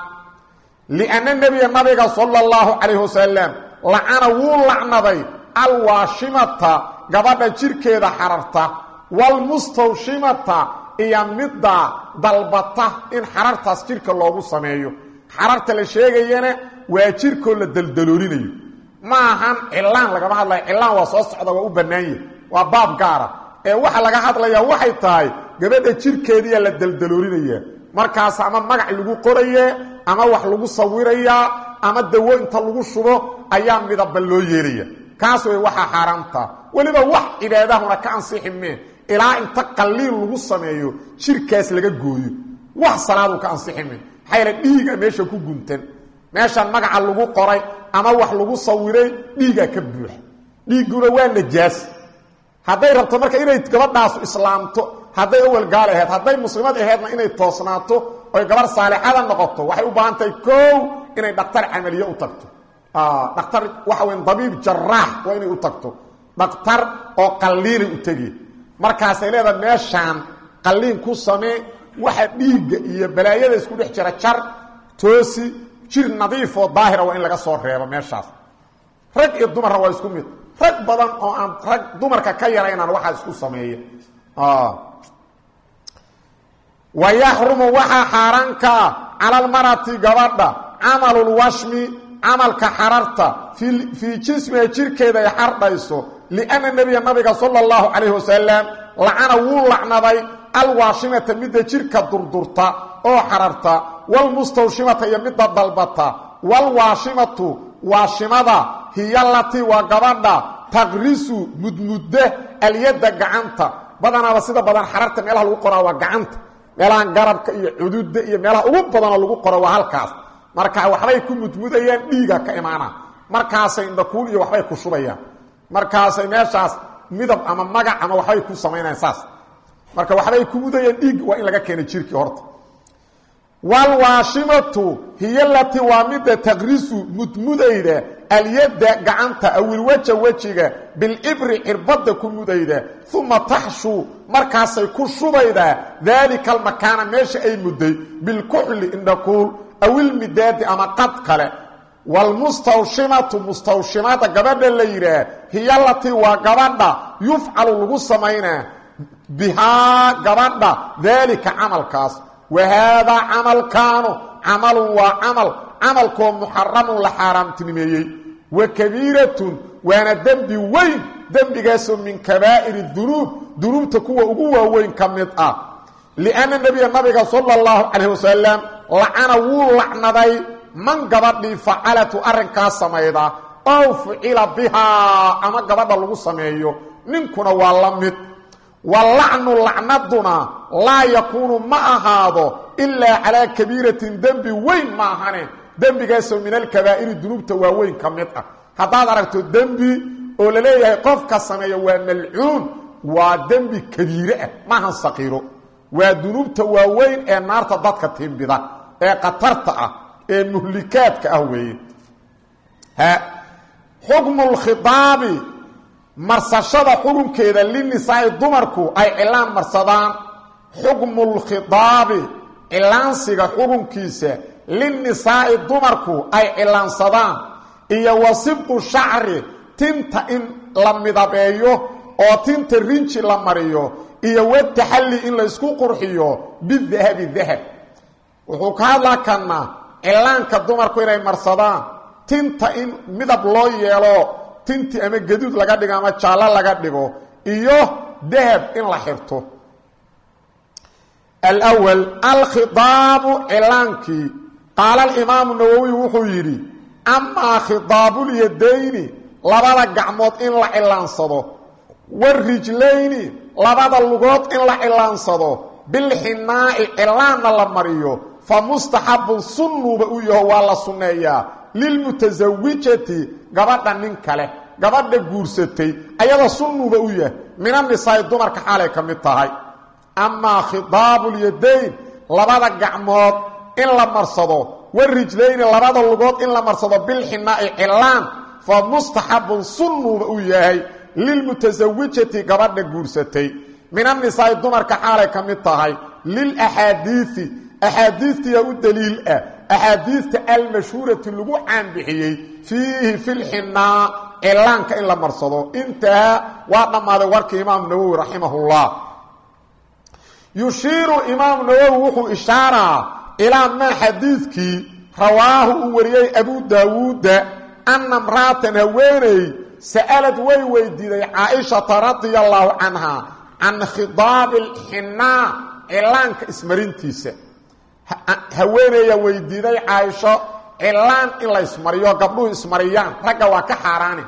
Lianna nebiga nabiga sala allahu calayhi wasalam lacana wuu lacnaday alwaashimata gabadha jirkeeda xararta walmustawshimata iyo midda dalbata in xarartaas jirka loogu sameeyo. Xararta la sheegayana waa jirkoo la daldaloolinayo. Ma ahan cilaan lagama hadlayo cilaan waa soo socda waa u bannaanye waa baab gaara ee waxa laga hadlayaa waxay tahay gabadha jirkeediiyaa la daldaloolinaya markaas ama magac lagu qoraye ama wax lagu sawirayaa ama dawo inta lagu shubo ayaa midaba loo yeelaya kaas way waxaa xaaraamtaa weliba wax cibaadahuna ka ansixi mee ilaa inta qaliil lagu sameeyo jirkaas laga gooyo. Wax salaadu ka ansixi mee maxayla dhiiga meesha ku guntan. Meeshaan magaca lagu qoray ama wax lagu sawiray dhiigaa ka buuxa. Dhiigguna waa najaas. Hadday rabto marka inay gabadhaasu islaamto hadday awal gaal aheyd hadday muslimad aheydna inay toosnaato oy gabarh saalixada noqoto waxay u baahan tahay kow inay dhakhtar camaliye u tagto. Dhakhtar waxa weyn dabiib jaraax waa inay u tagto. Dhakhtar oo qalliinay u tegi markaasay leedahay meeshaan qalliin ku samee waxa dhiigga iyo balaayada isku dhex jira jar toosi jir nadiifoo daahira waa in laga soo reebo meeshaas. Rag iyo dumarna waa isku mid. Rag badan oo aan rag dumarka ka yaraynaan waxaa isku sameeya wa yaxrumu waxaa xaaraan kaa cala almarati gabadha camalulwashmi camalka xararta fii jismiha jirkeeda ay xardhayso lianna nebiga nabiga sala allahu calayhi wasalam lacana wuu lacnaday alwaashimata midda jirka durdurta oo xararta walmustawshimata iyo midda dalbata walwaashimatu waashimada hiya latii waa gabadha taqrisu mudmudda alyadda gacanta badanaaba sida badan xararta meelaha lagu qoraa waa gacanta meelahan garabka iyo cududa iyo meelaha ugu badanoo lagu qoro waa halkaas. Marka waxbay ku mudmudayaan dhiiga ka imaana markaasay indhakuul iyo waxbay ku shubayaan. Markaasay meeshaas midab ama magac ama waxbay ku samaynayaan saas. Marka waxbay ku mudayaan dhiig waa in laga keena jirkii horta. Walwaashimatu hiya lati waa midda taqrisu mudmudayda alyadda gacanta awilwaja wejiga bilibri cirbadda ku mudayda uma taxshu markaasay ku shubaydaa daalika almakaana meesha ay mudday bilkuxli indhakuul awilmidaadi ama qad kale. Wlmustawshimatu mustawshimada gabadha la yidhaah hiya latii waa gabadha yufcalu lagu samaynaa bihaa gabadha daalika camalkaas. Wahaadaa camalkaanu camalun waa camal camalkoo muxaramun la xaaraamtinimeeyey wa kabiiratun waana dembi weyn dembigaasoo min kabaa'iri dunuub dunuubta kuwa ugu waaweyn ka mid ah. Lianna nebiga nabiga sala allahu calayh wasalam lacana wuu lacnaday man gabadhii facalatu arrinkaas samayda ow fucila bihaa ama gabadha lagu sameeyo ninkuna waa la mid. Walacnu lacnaduna laa yakuunu ma ahaado ilaa calaa kabiiratin dembi weyn ma ahane dembigaasoo min alkabaa'iri dunuubta waaweyn ka mid ah. Haddaad aragto dembi oo la leeyahay qofka sameeya waa malcuun waa dembi kabiire ah. Maahan saqiiro. Waa dunuubta waaweyn ee naarta dadka timbida ee khatarta ah ee muhlikaadka ah weeye. Xukmu lkhidaabi marsashada xukunkeeda linisaai dumarku ay cilaan marsadaan. Xukmu lkhidaabi cilaansiga xukunkiisa linisaai dumarku ay cilaansadaan iyo wasibqu shacri tinta in la midabeeyo oo tinta rinji la mariyo iyo wataxalli in laysku qurxiyo bidahabi dahab wuxuu ka hadlaa kanaa cilaanka dumarku inay marsadaan tinta in midab loo yeelo tinti ama gaduud laga dhigo ama jaallo laga dhigo iyo dahab in la xirto alwal alkhidaabu cilaankii qaala alimaamu nawowi wuxuu yidhi amaa khidaabulyadayni labada gacmood in la cilaansado warijlayni labada lugood in la cilaansado bilxinaa'i cilaanna la mariyo fa mustaxabun sunnuuba u yaho waa la sunneeyaa lilmutasawijati gabadha nin kale gabadha guursatay ayada sunnuuba u yahay min anisaai dumarka xaalay ka mid tahay amaa khidaabulyadayn labada gacmood in la marsado warijlayni labada lugood in la marsado bilxinaa'i cilaan fa mustaxabun sunnuuba u yahay lilmutasawijati gabadha guursatay. Min anisaai dumarka xaalay ka mid tahay lilaxaadiii axaadiistiyaa u daliil ah axaadiista almashhuurati lagu caanbixiyey fiihi fi lxinaa cilaanka in la marsado. Intahaa waa dhammaaday warkii imaamu nawowi raximahullah. Yushiiru imaamu nawowi wuxuu ishaaraa ilaa maa xadiidkii rawaahu uu wariyey abu daawuuda anna mraatan haweeney sa'alad way weydiiday caaishata radia allaahu canha can khidaabi alxinaa cilaanka ismarintiisa. Haweeneeya weydiiday caaisho cilaan in la ismariyo gabdhuhu ismariyaan ragga waa ka xaaraani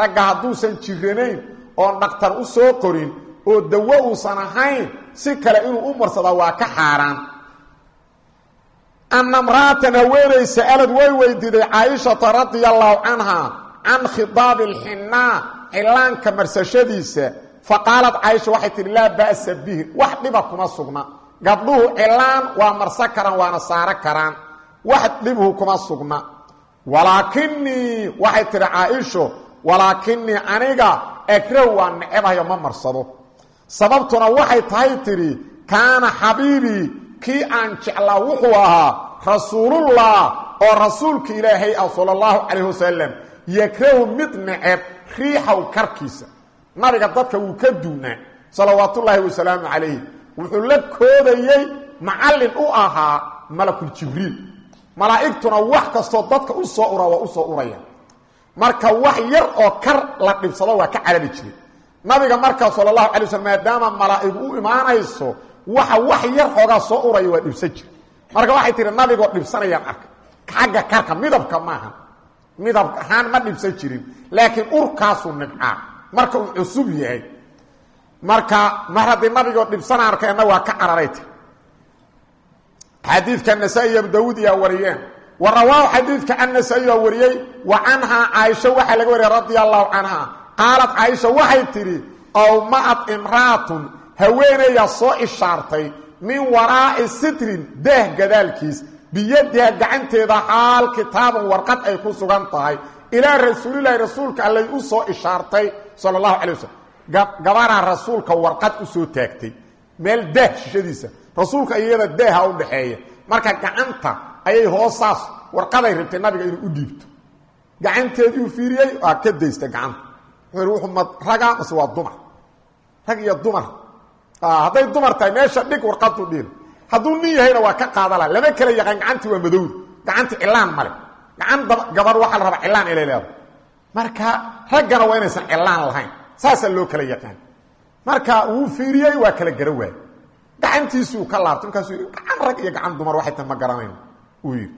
ragga hadduusan jiranayn oon dhaktar u soo qorin oo dawo uusan ahayn si kale inuu u marsadaa waa ka xaaraan anna mraatan haweeney sa'alad way weydiiday caaishata radia allaahu canha can khidaabi alxinaa cilaanka marsashadiisa fa qaalad caaisha waxay tihi laa ba'sa bihi wax dhiba kuma sugna gabdhuhu cilaan waa marsan karaan waana saaro karaan wax dhibhu kuma sugna walaakinii waxay tihi caaisho walaakinii aniga akrahu waa necebahayo ma marsado sababtuna waxay tahay tidhi kaana xabiibii kii aan jeclaa wuxuu ahaa rasuulullah oo rasuulka ilaahay ah sala allahu calayh wasalam yakrahu mid neceb riixaw karkiisa. Nabiga dadka wuu ka duunaa salawaatullaahi wasalaamu calayh wuxuu la koodayey macallin u ahaa malakuljibriil malaa'igtuna wax kastoo dadka u soo ura waa u soo uraya. Marka wax yar oo kar la dhibsado waa ka carabi jiray. Nabiga markaa sala allahu alay waslm maadaama malaa'igu u imaanayso waxa wax yar xoogaa soo uraya waa dhibsan jira marka waxay tihi nabigoo dhibsanayaan arka. Xagga karka midabka maaha midab ahaan ma dhibsan jirin laakiin urkaasuu nibcaa marka uu cusub yahay. Marka mar haddii nabigoo dhibsana arkeenna waa ka cararay tir xadiidka nasaa-i abu daawuud iyaa wariyeen. Wa rawaahu xadiidka annasa-i baa wariyey. Wa canhaa caaisho waxaa laga wariyay radia allahu canha qaalad caaisha waxay tidhi ow ma-ad imraatun haweenayaa soo ishaartay min waraa'i sitrin daah gadaalkiis. Biyadiha gacanteeda xaal kitaaban warqad ay ku sugan tahay. Ilaa rasuulilaahi rasuulka allay u soo ishaartay sala allahu calay waslm gabaraa rasuulka warqad u soo taagtay. Meel daah shishadiisa. Rasuulka iyada daaha u dhaxeeya. Marka gacanta ayay hoosaas warqaday rabtay nabiga inuu u dhiibto. Gacanteediiu fiiriyey waa ka daysta gacanta. Wuxuu wuxuu ma raga mase waa dumar. Rag iyo hadday dumar tahay meesha dhig warqadu dhiil. Hadduu nin yahayna waa ka qaadala lama kala yaqaan gacantii waa madowda gacanti cilaan male gacan gabar waxaa la rabaa cilaan inay leedahay. Marka raggana waa inaysan cilaan lahayn. Saasaa loo kala yaqaan. Marka wuu fiiriyey waa kala gara waay gacantiisuu ka laabtay. Markaasuu gacan rag iyo gacan dumar waxay tahay ma garanayn. Uu yidhi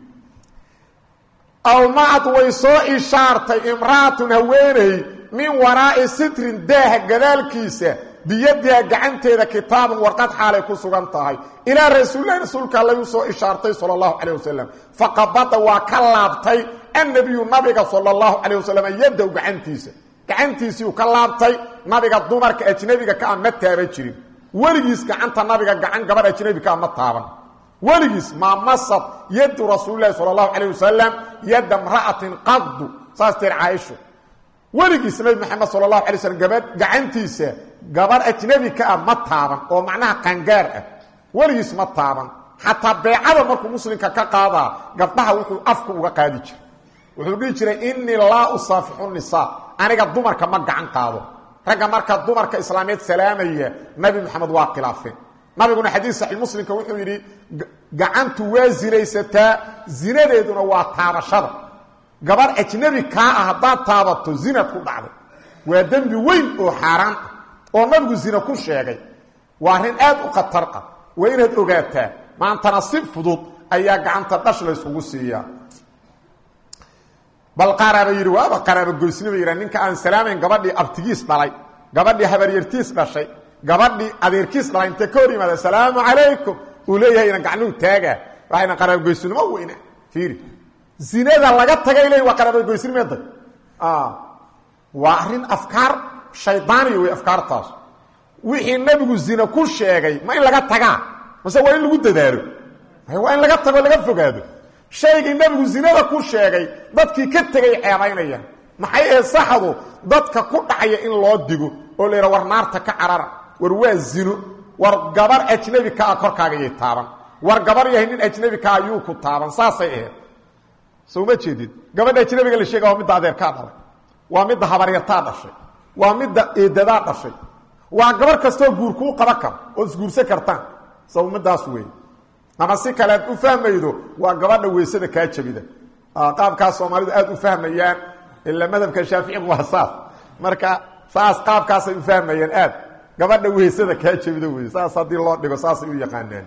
awmacad way soo ishaartay imra'atun haweeney min waraa'i sitrin daaha gadaalkiisa biyadiha gacanteeda kitaabun warqad xaalay ku sugan tahay. Ilaa rasuulilahi rasuulka allay u soo ishaartay sala allahu calayh wasalam faqabada waa ka laabtay annabiyu nabiga sala allahu calayh wasalam yaddow gacantiisa. Gacantiisiiu ka laabtay nabiga dumarka ajnabiga ka a ma taaban jirin. Weligiis gacanta nabiga gacan gabadh ajnabi ma taaban. Weligiis maa masad yaddu rasuulilahi sala allahu calayh yadda mra'atin qaddu. Saas teer weligiis nabi maxamed sala allahu alay slm gabadh gacantiisa gabarh ajnabi ka ah ma taaban oo macnaha qangaar ah. Weligiis ma taaban. Xataa beecada markuu muslimka ka qaadaa gabdhaha wuxuu afka uga qaadi jiray. Wuxuu dhihi jiray innii laa usaafixu nisaa. Aniga dumarka ma gacan qaado. Ragga marka dumarka islaameed salaamaya nabi maxamed waa khilaafeen nabiguna xadiis saxiix muslimka wuxuu yidhi gacantu waa zinaysataa zinadeeduna waa taabashada gabarh ajnabi kaa ah haddaad taabato zinaad ku dhacday. Waa dembi weyn oo xaaraan ah oo nabigu zina ku sheegay. Waa arrin aad u khatar ah. Waa inaad ogaataa maantana si fudud ayaa gacanta dhash layskugu siiyaa. Bal qaaraaba yidhi waaba qaraaba goysnima yidha ninka aan salaamayn gabadhii abtigiis dhalay gabadhii habaryartiis dhashay gabadhii adeerkiis dhalay intee ka hor yimaada asalaamu calaykum uu leeyahay ina gacnuhu taagaa waxayna qaraabagoysnimo weyna fiiri zinada laga tagay leey waa qaraabagoysnimeeda waa arrin afkaar shaydaaniya wey afkaartaas. Wixii nabigu zina ku sheegay ma in laga tagaa mase waa in lagu dadaalo? Waa in laga tago laga fogaado. Shaygii nabigu zinada ku sheegay dadkii ka tegay ceebaynayaan maxay ahayd saxdu dadka ku dhacaya in loo digo oo la yidhaha war naarta ka carara war waa zino war gabar ajnabi kaa korkaaga yay taaban. War gabar yahay nin ajnabi kaa ayuu ku taaban. Saasay ahayd soo ma jeedid gabadha ajnabiga la sheega waa midda adeerkaa dhalay. Waa midda habaryartaa dhashay. Waa midda eedadaa dhashay. Waa gabar kastoo guur kuu qaban karo oo isguursan kartaan. Saw middaas wey ama si kale aad u fahmaydo waa gabadha weysada kaa jabida. Qaabkaas soomaalidu aad u fahmayaan. Ila madhabka shaaficigu waa saas. Marka saas qaabkaasay u fahmayaan aad. Gabadha weysada kaa jabida wey saas haddii loo dhigo saasay u yaqaanaan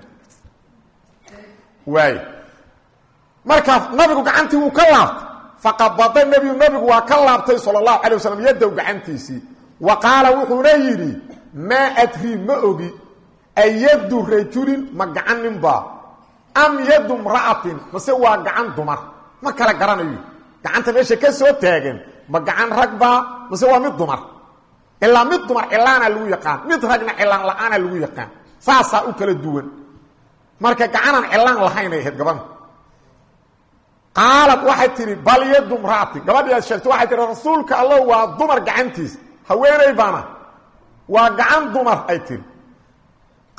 waay markaa nabigu gacantii wuu ka laabtay. Faqabada nebiyu nabigu waa ka laabtay sala allahu calay wasalam yadow gacantiisii. Wa qaala wuxuuna yidhi maa adrii ma ogi ayadu rajulin ma gacan ninbaa am yadu mra'atin mase waa gacan dumar. Ma kala garanayo. Gacanta meesha ka soo taagan ma gacan ragbaa mase waa mid dumar. Ilaa mid dumar cilaana lagu yaqaan. Mid ragna cilaan la'aana lagu yaqaan. Saasaa u kala duwan. Marka gacanaan cilaan lahaynay ahayd gabadha qaalad waxay tihi bal yadu mra'atin gabadhii aad sheegtay waxay tihi rasuulka allo waa dumar gacantiis haweeney baana waa gacan dumar ay tihi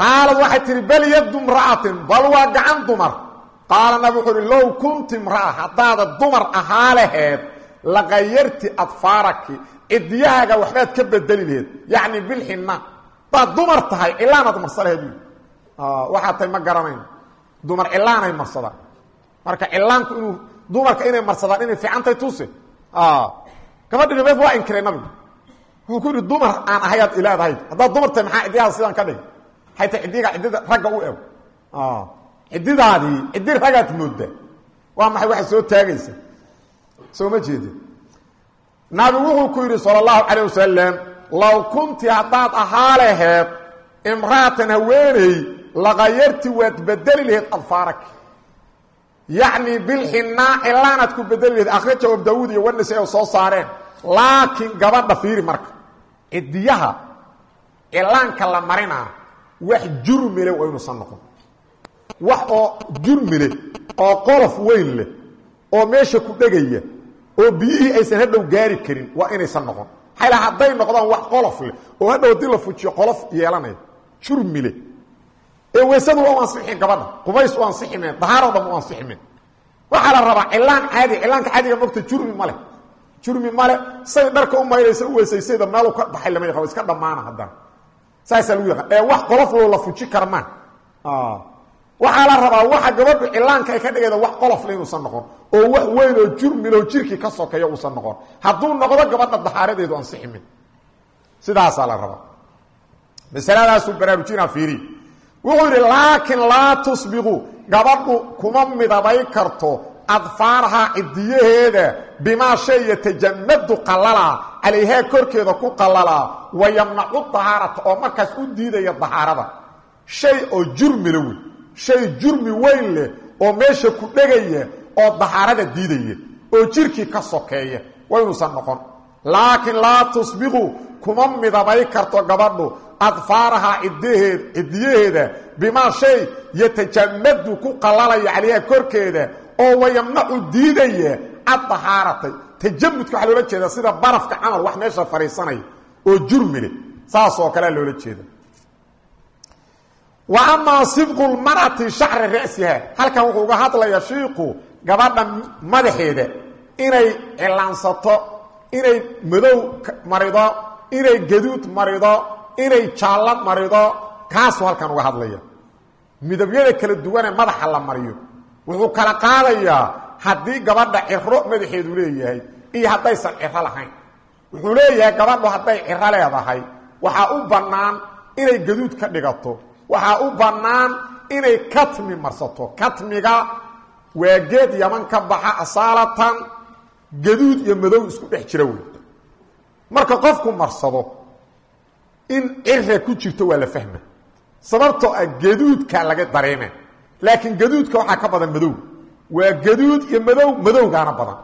qaalad waxay tihi bal yadu mra'atin bal waa gacan dumar. Qaala nabi wuxuu uhi low kunti imra'a haddaada dumar ahaa laheed laqayarti adfaaraki cidiyahaaga waxbaad ka bedeli laheed yacni bilxinna hadaad dumar tahay cilaanaad marsa laheed waxaad tahay ma garanayn. Dumar cilaanay marsadaan marka cilaanku inuu dumarka inay marsadaan inay fiicantahay tuse gabadhi nabeed waa inkiray nabigu wuxuu ku yidhi dumar aan ahayaad ilaadahayd haddaad dumar tahay maxaa cidiyahaada sidaan ka dhig tahay cidiga ciddida ragga u eg cididaadii cidi ragaad mooda waa maxay waxay soo taagaysa? Soo ma jeedi. Nabigu wuxuu ku yidhi sala allahu calayh wasalam kunti haddaad ahaa laheed imra'atan haweeney laqayarti waad bedeli laheed adfaaraki yacni bilxinaa cilaanaad ku bedeli laheed akhraja ab daawuud iyo wanase oo soo saareen. Laakiin gabadha fiiri marka. Cidiyaha cilaanka la marinaa wax jurmile waa inuusan noqon. Wax oo jurmile oo qolof weyn leh oo meesha ku dhegaya oo biyihii aysan hadhow gaari karin waa inaysan noqon. Xayla hadday noqdaan wax qolof leh oo hadhow haddii la fujiyo qolof yeelanaya. Jurmile ee weysadu waa u ansixin gabadha. Qubays u ansiximeen dahaaro dham u ansiximeen waxaa la rabaa cilaan caadi cilaanka caadiga mogta jurmi male jurmi male say dharka u mayraysa u weysaysayda meelu ka baxay lama yaqaan iska dhammaana haddana saasaa lagu yaqaan. Ee wax qolof loo la fuji karmaan. Waxaa la rabaa waxa gabadhu cilaanka ay ka dhigayda wax qolofle inuusan noqon oo wax weyn oo jurmiloo jirkii ka sokeeya uusan noqon. Hadduu noqdo gabadha dahaaradeedu ansiximin sidaasaa la rabaa. Masaladaasuu baraarujinaa fiiri wuxuu yidhi laakiin laa tusbiqu gabadhu kuma midabay karto adfaarahaa cidiyaheeda bimaa shay yatajamadu qalalaa calayhaa korkeeda ku qalalaa wa yamnacu dahaarata oo markaas u diidaya dahaarada shay oo jurmila wey shay jurmi weyn leh oo meesha ku dhegaya oo dahaarada diidaya oo jirkii ka sokeeya waa inuusan noqon. Laakiin laa tusbiqu kuma midabay karto gabadhu adfaarahaa cidaheed cidiyaheeda bimaa shay yatajamadu ku qalalaya calayha korkeeda oo wayamnacu diidaya addahaarata tajamudka waxaa loola jeeda sida barafka camal wax meesha fadhiisanaya oo jurmile saasoo kalea loola jeeda wa amaa sibqu lmar'ati shacri ra'siha halkan wuxuu uga hadlayaa shiiku gabadha madaxeeda inay cilaansato inay madow marido inay gaduud marido inay jaallo marido kaasuu halkan uga hadlaya midabyada kala duwanee madaxa la mariyo. Wuxuu kala qaadayaa haddii gabadha ciro madaxeedu leeyahay iyo haddaysan ciro lahayn. Wuxuu leeyahay gabadhu hadday ciro leedahay waxaa u bannaan inay gaduud ka dhigato. Waxaa u bannaan inay katmi marsato. Katmiga waa geed yaman ka baxa asaalatan gaduud iyo madow isku dhex jira wey marka qofku marsado in cira ku jirto waa la fahma. Sababtoo ah gaduudka laga dareema laakiin gaduudka waxaa ka badan madow. Waa gaduud iyo madow madowgaana badan.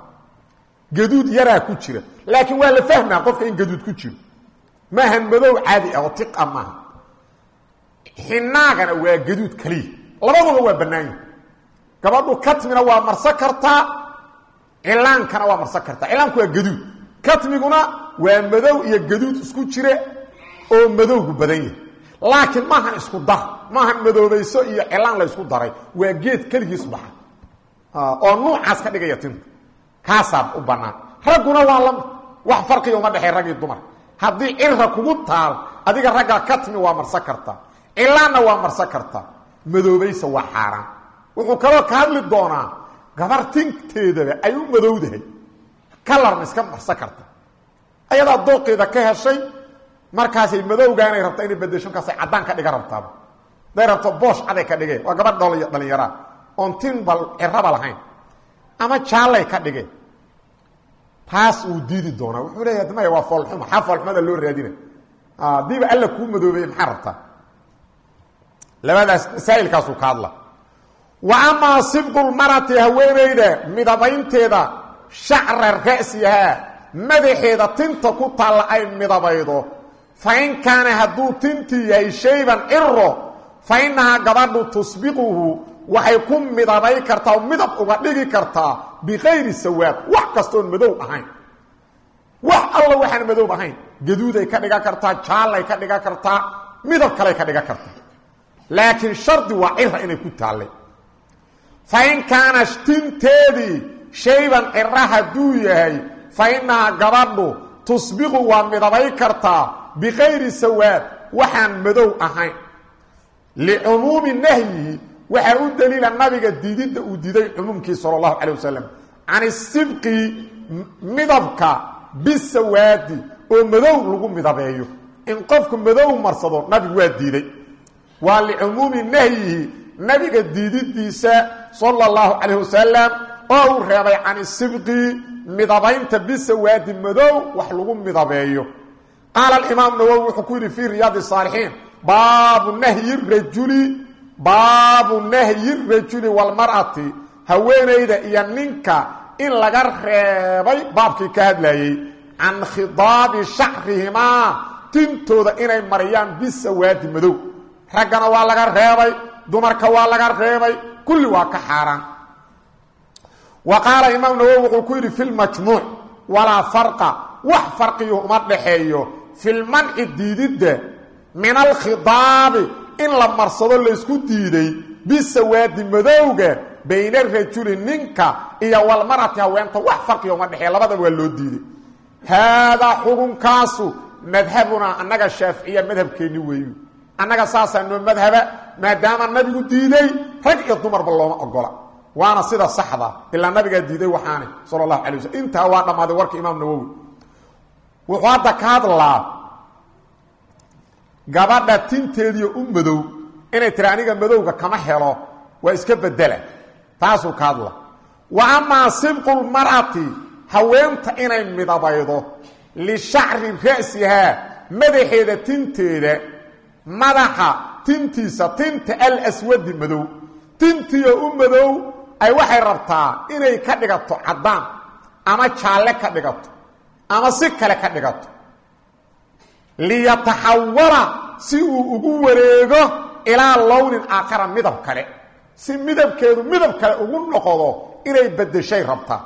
Gaduud yaraa ku jira. Laakiin waa la fahmaa qofka in gaduud ku jiro. Maahan madow caadi ah oo tiqa maaha. Xinaagana waa gaduud kaliya. Labaduba waa bannaanya gabadhu katmina waa marsan kartaa cilaankana waa marsan kartaa cilaanku waa gaduud. Katmiguna waa madow iyo gaduud isku jire oo madowgu badan yahay. Laakiin maahan isku dar maahan madoobayso iyo cilaan la isku daray. Waa geed keligiis baxa. Oo nuucaas ka dhigaya tinta kaasaa u bannaan. Ragguna waa la mid wax farqiga uma dhexey rag iyo dumar. Haddii cira kugu taal adiga ragga katmi waa marsan kartaa cilaanna waa marsan kartaa madoobaysa waa xaaraan. Wuxuu kaloo ka hadli doonaa gabar tinteedaba ay u madowdahay. Kalarna iska marsan karta. Ayadaa dooqeeda ka heshay markaasay madowgaanay rabtaa inay bedesho markaasay caddaan ka dhiga rabtaaba. Haday rabto boosh caday ka dhigeen waa gabadh dhol dhalinyaraa oon tin bal ciraba lahayn ama jaallay ka dhigeen taas uu diidi doonaa. Wuxuu leeyahay maya waa foolxuma. Xaa foolxumada loo raadina hadiiba alla kuu madoobeeye maxaa rabtaa? Labadaas masaa'ilkaasuu ka hadla. Wa amaa sibqulmarati haweenayda midabaynteeda shacra ra'sihaa madaxeeda tinta ku taalla ay midabaydo fa in kaana hadduu tintii yahay shayban ciro fa innahaa gabadhu tusbiquhu waxay ku midabay kartaa oo midab uga dhigi kartaa bikayri sawaad wax kastoon madow ahayn. Wax alla waxaan madow ahayn. Gaduuday ka dhigan kartaa jaallay ka dhigan kartaa midab kaley ka dhigan kartaa. Laakiin shardi waa cira inay ku taallay. Fa in kaana tinteedii shayban waa midabay kartaa bikayri sawaad waxaan madow ahayn licumuumi nahyihi waxaa u daliila nabiga diididda uu diiday cumuumkii sala allahu calay wasalam can isibqi midabka bisawaadi oo madow lagu midabeeyo in qofku madow marsado nabigu waa diiday waa licumuumi nahyihi nabiga diididiisa sala allahu calayh wasalam oo uu reebay can isibqi midabaynta bisawaadi madow wax lagu midabeeyo qaala alimaam nawowi wuxuu ku yidhi fii riyaadi saalixiin baabu nahyi rajuli baabu nahyi rajuli walmar'ati haweenayda iyo ninka in laga reebay baabkii ka hadlayey can khidaabi shacrihimaa tintooda inay mariyaan bisawaadi madow raggana waa laga reebay dumarka waa laga reebay kulli waa ka xaaraan wa qaala imaam nawowi wuxuu ku yidhi fi lmajmuuc walaa farqa wax farqiyu uma dhaxeeyo fi lmanci diididda min alkhidaabi in la marsado laysku diiday bisawaadi madowga bayna rajuli ninka iyo walmarati haweenta wax farqiga uma dhexeeya labadaba waa loo diiday haadaa xukunkaasu madhabunaa annaga shaaficiya madhabkeenni weeyu annaga saasaa noo madhaba maadaama nabigu diiday rag iyo dumarba looma ogola waana sida saxda ilaa nabigaa diiday waxaane sala allahu alay waslm intaa waa dhammaaday warka imaam nawowi wuxuu hadda ka hadlaa gabadha tinteediio u madow inay tiri aniga madowga kama helo waa iska bedela taasuu ka hadla wa amaa sibqulmar'ati haweenta inay midabaydo lishacri ra'sihaa madaxeeda tinteeda madaxa tintiisa tinta alaswadi madow. Tintiio u madow ay waxay rabtaa inay ka dhigato caddaan ama jaalle ka dhigato ama si kale ka dhigato. Liyataxawala si uu ugu wareego ilaa lownin aakhara midab kale si midabkeedu midab kale ugu noqdo inay beddeshay rabtaa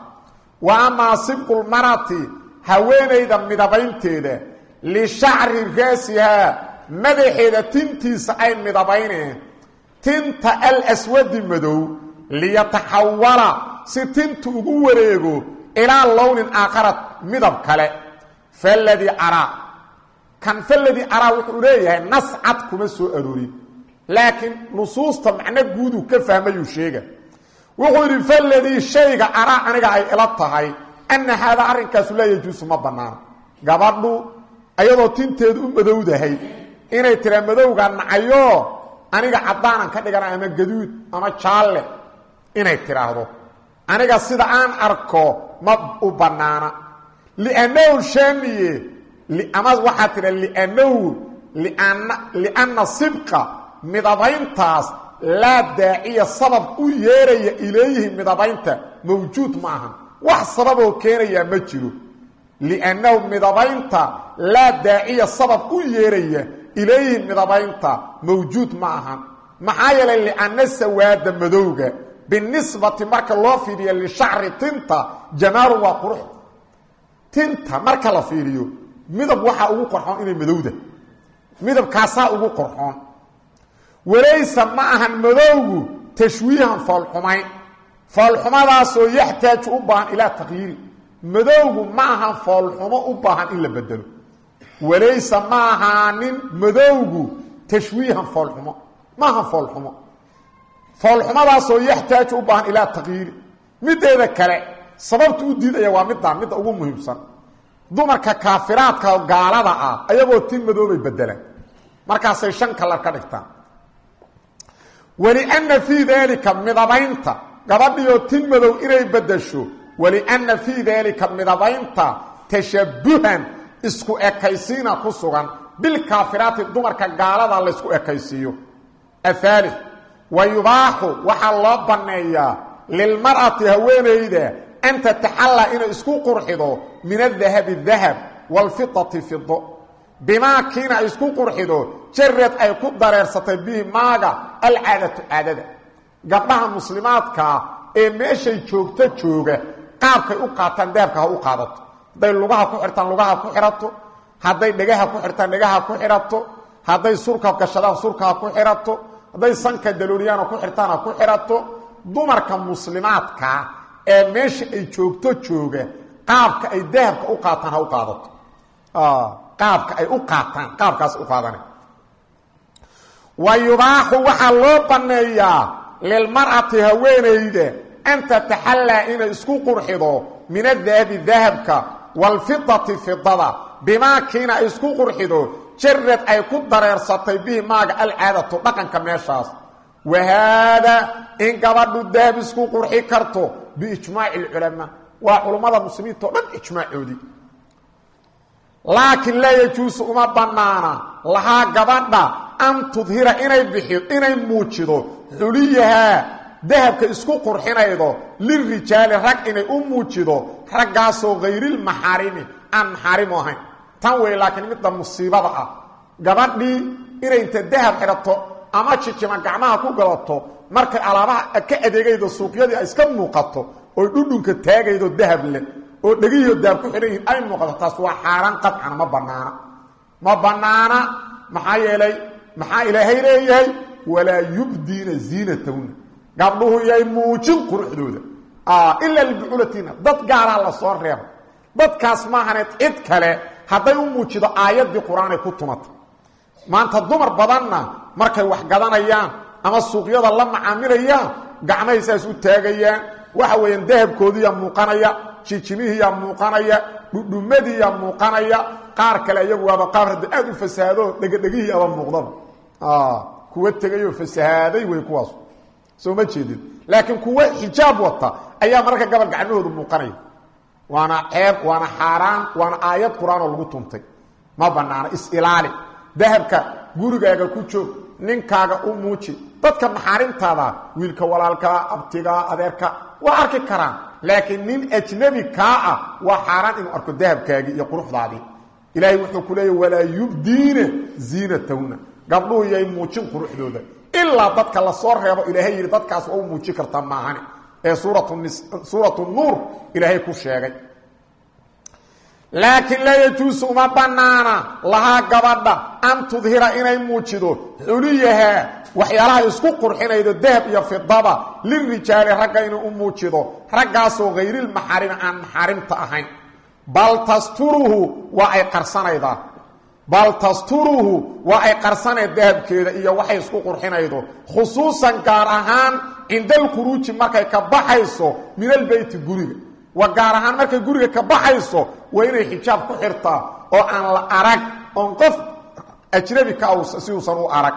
wa amaa sibqulmarati haweenayda midabaynteeda lishacri raasihaa madaxeeda tintiisa ay midabayneen tinta alaswadi madow liyataxawala si tintu ugu wareego ilaa lownin aakhara midab kale. Faladii araa. Kan faladii araa wuxuu leeyahay nas cad kuma soo aroorin laakiin nusuusta macno guuduu ka fahmayuu sheega. Wuxuu yidhi faladii shayga araa aniga ay ila tahay anna haadaa arrinkaasu laa yajuusu ma bannaano gabadhu ayadoo tinteedu u madowdahay inay tiraa madowga nacayo aniga caddaanan ka dhigana ama gaduud ama jaalle inay tidhaahdo aniga sida aan arko ma u bannaana liannahu shaamiye ama waxaa tidha liannahu lianna sibqa midabayntaas laa daaciya sabab u yeeraya ilayhi midabaynta mawjuud ma aha. Wax sababoo keenayaa ma jiro. Liannahu midabaynta laa daaciya sabab u yeeraya ilayhi midabaynta mawjuud ma ahan maxaa yeelay lianna sawaada madowga binisbati marka loo fiiriyo lishacri tinta jamaalu waa qurux. Tinta marka la fiiriyo midab waxaa ugu qorxoon inay madowda. Midabkaasaa ugu qorxoon walaysa ma ahan madowgu tashwiihan foolxumayn foolxumadaasoo yaxtaaju u baahan ilaa takyiiri madowgu ma ahan foolxumo u baahan in la bedelo walaysa ma ahaanin madowgu tashwiihan foolxumo. Ma ahan foolxumo foolxumadaasoo yaxtaaju u baahan ilaa takyiiri mideeda kale sababta u diidaya waa midaan midda ugu muhiimsan. Dumarka kaafiraadka gaalada ah ayagoo tin madoobay bedelaan markaasay shan kalar ka dhigtaan. Walianna fii daalika midabaynta gabadhiyo tin madow inay bedesho walianna fii daalika midabaynta tashabuhan isku ekaysiina ku sugan. Bilkaafiraati dumarka gaalada laysku ekaysiiyo. Ahaali wa yubaaxu waxaa loo banneeyaa lilmar'ati haweenayda an tataxallaa inay isku qurxido min adahabi dahab waalfidati fido bimaa kiina ay isku qurxido jarad ay ku dareersatay bihi maaga alcaadatu caadada. Gabdhaha muslimaadkaa ee meeshay joogto jooga qaabkay u qaataan dahabka ha u qaadato. Hadday lugaha ku xirtaan lugaha ku xidhato hadday dhegaha ku xirtaan dhegaha ku xidhato hadday surka gashadaan ku xidhato hadday sanka dalooliyaana ku xirtaan ha ku xidhato dumarka muslimaadkaa ee meesha ay joogto jooga qaabka ay dahabka u qaataan ha u qaadato. Qaabka ay u qaataan qaabkaas u qaadana wa yubaaxu waxaa loo banneeyaa lilmar'ati haweenayda an tataxallaa inay isku qurxido min adahabi dahabka waalfidati fidada bimaa kiina ay isku qurxido jarad ay ku dareersatay bihi maaga alcaadatu dhaqanka meeshaas. Wa haadaa in gabadhu dahab isku qurxi karto biijmaaci alculamaa. Waa culummada muslimiinta o dhan ijmaacoodii laakiin laa yajuusu uma bannaana lahaa gabadha an tudhira inay bixi inay muujido xuliyahaa dahabka isku qurxinaydo lirijaali rag inay u muujido raggaasoo hayrilmaxaarimi aan maxaarimu ahayn tan wey laakiin midda musiibada ah. Gabadhii inay inta dahab xidhato ama jijima gacmaha ku gadato markay alaabaha ka adeegaydo suuqyadii iska muuqato oy dhudhunka taagaydo dahab leh oo dhegihiio dahab ku xidhan ay muuqato. Taas waa xaaraan qadcana ma bannaana. Ma bannaana. Maxaa yeelay? Maxaa ilaahay leeyahay? Walaa yubdiina ziinatahunna. Gabdhuhu yay muujin quruxdooda. Ilaa libuculatina dad gaalaa la soo reeba. Dadkaas maahaneed cid kale hadday u muujido aayaddii qur'aanay ku tumata maanta dumar badanna markay wax gadanayaan ama suuqyada la macaamilayaan gacmahay saas u taagayaan. Waxa weeyaan dahabkoodiiyaa muuqanaya jijimihiiyaa muuqanaya dhudhumadiiyaa muuqanaya. Qaar kale iyagu waaba hadda aad u fasahaado dhegedhegihii aba muuqdaba kuwa tegayoo fasahaaday wey kuwaas. Soo ma jeedin. Laakiin kuwa xijaab wata ayaa mararka gabal gacmahooda muuqanaya waana ceeb waana xaaraan waana aayad qur'aanoo lagu tuntay. Ma banaana is-ilaali dahabka gurigaaga ku joog ninkaaga u muuji. Dadka maxaarimtaada wiilka walaalkaa abtigaa adeerka waa arki karaan. Laakiin nin ajnabi kaa ah waa xaaraan inuu arko dahabkaagii iyo quruxdaadii. Ilaahay wuxuu ku leeya walaa yubdiina ziinatahuna gabdhuhu yay muujin quruxdooda. Ilaa dadka la soo reebo ilaahay yidhi dadkaas waa u muujin kartaa maahane ee suuratu nuur ilaahay ku sheegay. Laakiin laa yajuusu uma banaana lahaa gabadha an tudhira inay muujido xuliyahaa waxyaalaha isku qurxinaydo dahab iyo fidaba lirijaali ragga inay u muujido raggaasoo hayrilmaxaarimi aan maxaarimta ahayn. Bal tasturuhu waa ay qarsanaydaa bal tasturuhu waa ay qarsanee dahabkeeda iyo waxay isku qurxinaydo khusuusan gaar ahaan cinda alkhuruuji markay ka baxayso min albeyti guriga. Wa gaar ahaan markay guriga ka baxayso waa inay xijaab ku xirtaa oo aan la arag oon qof ajnabi ka si uusan u arag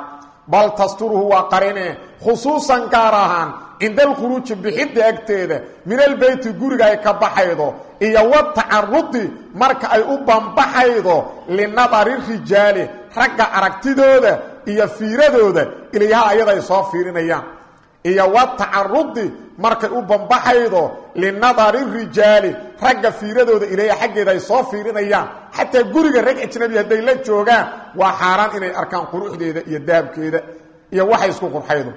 bal tasturuhu waa qarine khusuusan gaar ahaan cinda alkhuruuji bixidda agteeda min albeyti guriga ay ka baxaydo iyo watacarudi marka ay u bambaxaydo linadari rijaali ragga aragtidooda iyo fiiradooda ilayha ayada ay soo fiirinayaan. Iyo watacarudi markay u bambaxaydo linadari rijaali ragga fiiradooda ilayha xaggeeda ay soo fiirinayaan. Xataa guriga rag ajnabi hadday la joogaan waa xaaraan inay arkaan quruxdeeda iyo dahabkeeda iyo waxay isku qurxaydo.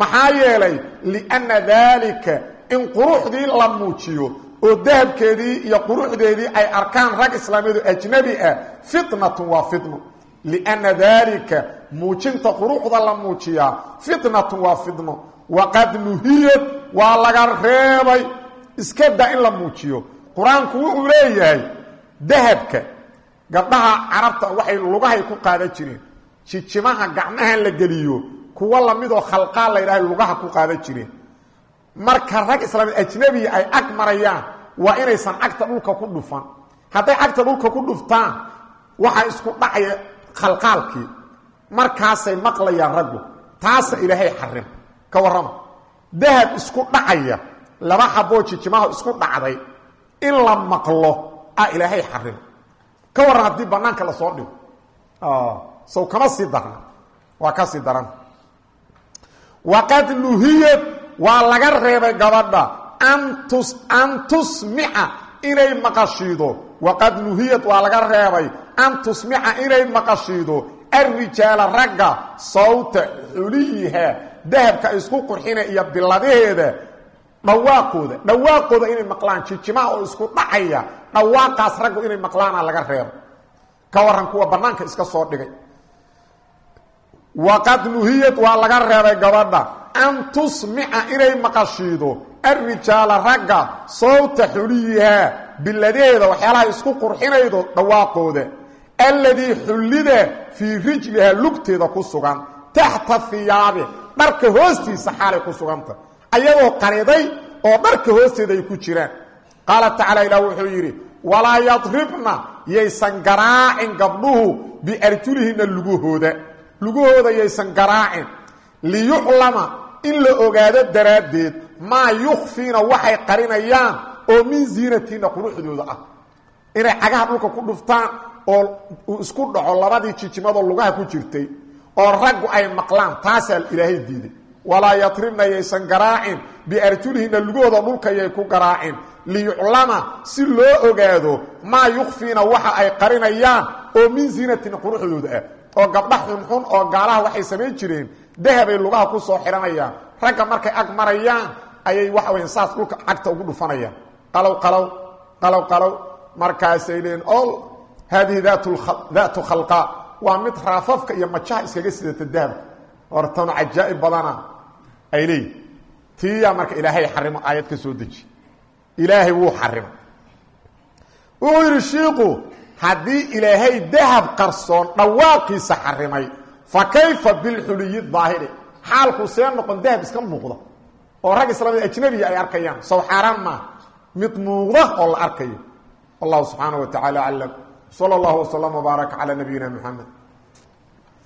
Maxaa yeelay lianna daalika in quruxdii la muujiyo oo dahabkeedii iyo quruxdeedii ay arkaan rag islaamiyadu ajnabi ah fitnatun waa fitno. Lianna daalika muujinta quruxda la muujiyaa fitnatun waa fitno waqad nuhiyad waa laga reebay iska da in la muujiyo qur'aanku wuxuu leeyahay dahabka gabdhaha carabta waxay lugahay ku qaadan jireen jijimaha gacmahan la geliyo kuwa lamidoo khalqaa la yidhaha lugaha ku qaadan jireen marka rag islaamid ajnabiya ay ag marayaan waa inaysan cagta dhulka ku dhufan hadday cagta dhulka ku dhuftaan waxaa isku dhacaya khalqaalkii markaasay maqlayaan raggu taasa ilaahay xarim ka warrama. Dahab isku dhacaya. Laba xaboo jijimaha isku dhacday. In la maqlo ah ilaahay xarim. Ka warran haddii bannaanka la soo dhigo. Sow kama sii darna. Waa ka sii daran. Waqad nuhiyad waa laga reebay gabadha. An tus an tusmica inay maqashiido. Waqad nuhiyad waa laga reebay. An tusmica inay maqashiido. Alrijaala ragga sawta xuliyiha dahabka isku qurxina iyo biladaheeda dhawaaqooda dhawaaqooda inay maqlaan jijimaha oo isku dhacaya dhawaaqaas raggu inay maqlaana laga reebo. Ka waran kuwa bannaanka iska soo dhigay. Waqad nuhiyad waa laga reebay gabadha. An tusmica inay maqashiido alrijaala ragga sawta xuliyihaa biladaheeda waxyaalaha isku qurxinaydo dhawaaqooda. Alladii xullida fii rijlihaa lugteeda ku sugan taxta hiyaabi dharka hoostiisa xaalay ku suganta ayadoo qariday oo dharka hoosteeda ay ku jiraan. Qaala tacaala ilaah wuxuu yidhi walaa yadribna yaysan garaacin gabdhuhu biarjulihinna lugahooda lugahooda yaysan garaacin. Liyuclama in la ogaado daraaddeed maa yukfiina waxay qarinayaan oo min ziinatiina quruxdooda ah. Inay cagaha dhulka ku dhuftaan oo uu isku dhaco labadii jijimadoo lugaha ku jirtay oo raggu ay maqlaan taasaa ilaahay diiday. Walaa yatribna yaysan garaacin biarjulihinna lugahooda dhulka yay ku garaacin. Liyuclama si loo ogaado maa yukfiina waxa ay qarinayaan oo min ziinatina quruxdooda ah. Oo gabdha xunxun oo gaalaha waxay samayn jireen dahabay lugaha ku soo xidhanayaan ragga markay ag marayaan ayay waxa weya saas dhulka cagta ugu dhufanayaan. Qalow qalow qalow qalow markaasay leeyiin ol haadihi daatu khalqa waa mid raafafka iyo majaha iskaga sidata dahabka hortanu cajaa'ib badana ay leeyihiin tiiyaa marka ilaahay xarimo aayad ka soo deji. Ilaahay wuu xarimo. Wuxuu yidhi shiiku haddii ilaahay dahab qarsoon dhawaaqiisa xarimay fa kayfa bilxuliyi daahiri? Xaalku see noqon dahab iska muuqda. Oo rag islaamid ajnabiya ay arkayaan. Sow xaaraan maaha mid muuqda oo la arkayo. Wallahu subxaanaه wa taعala aclam slى اllah وslm وbaarك calى nabiyina mxamed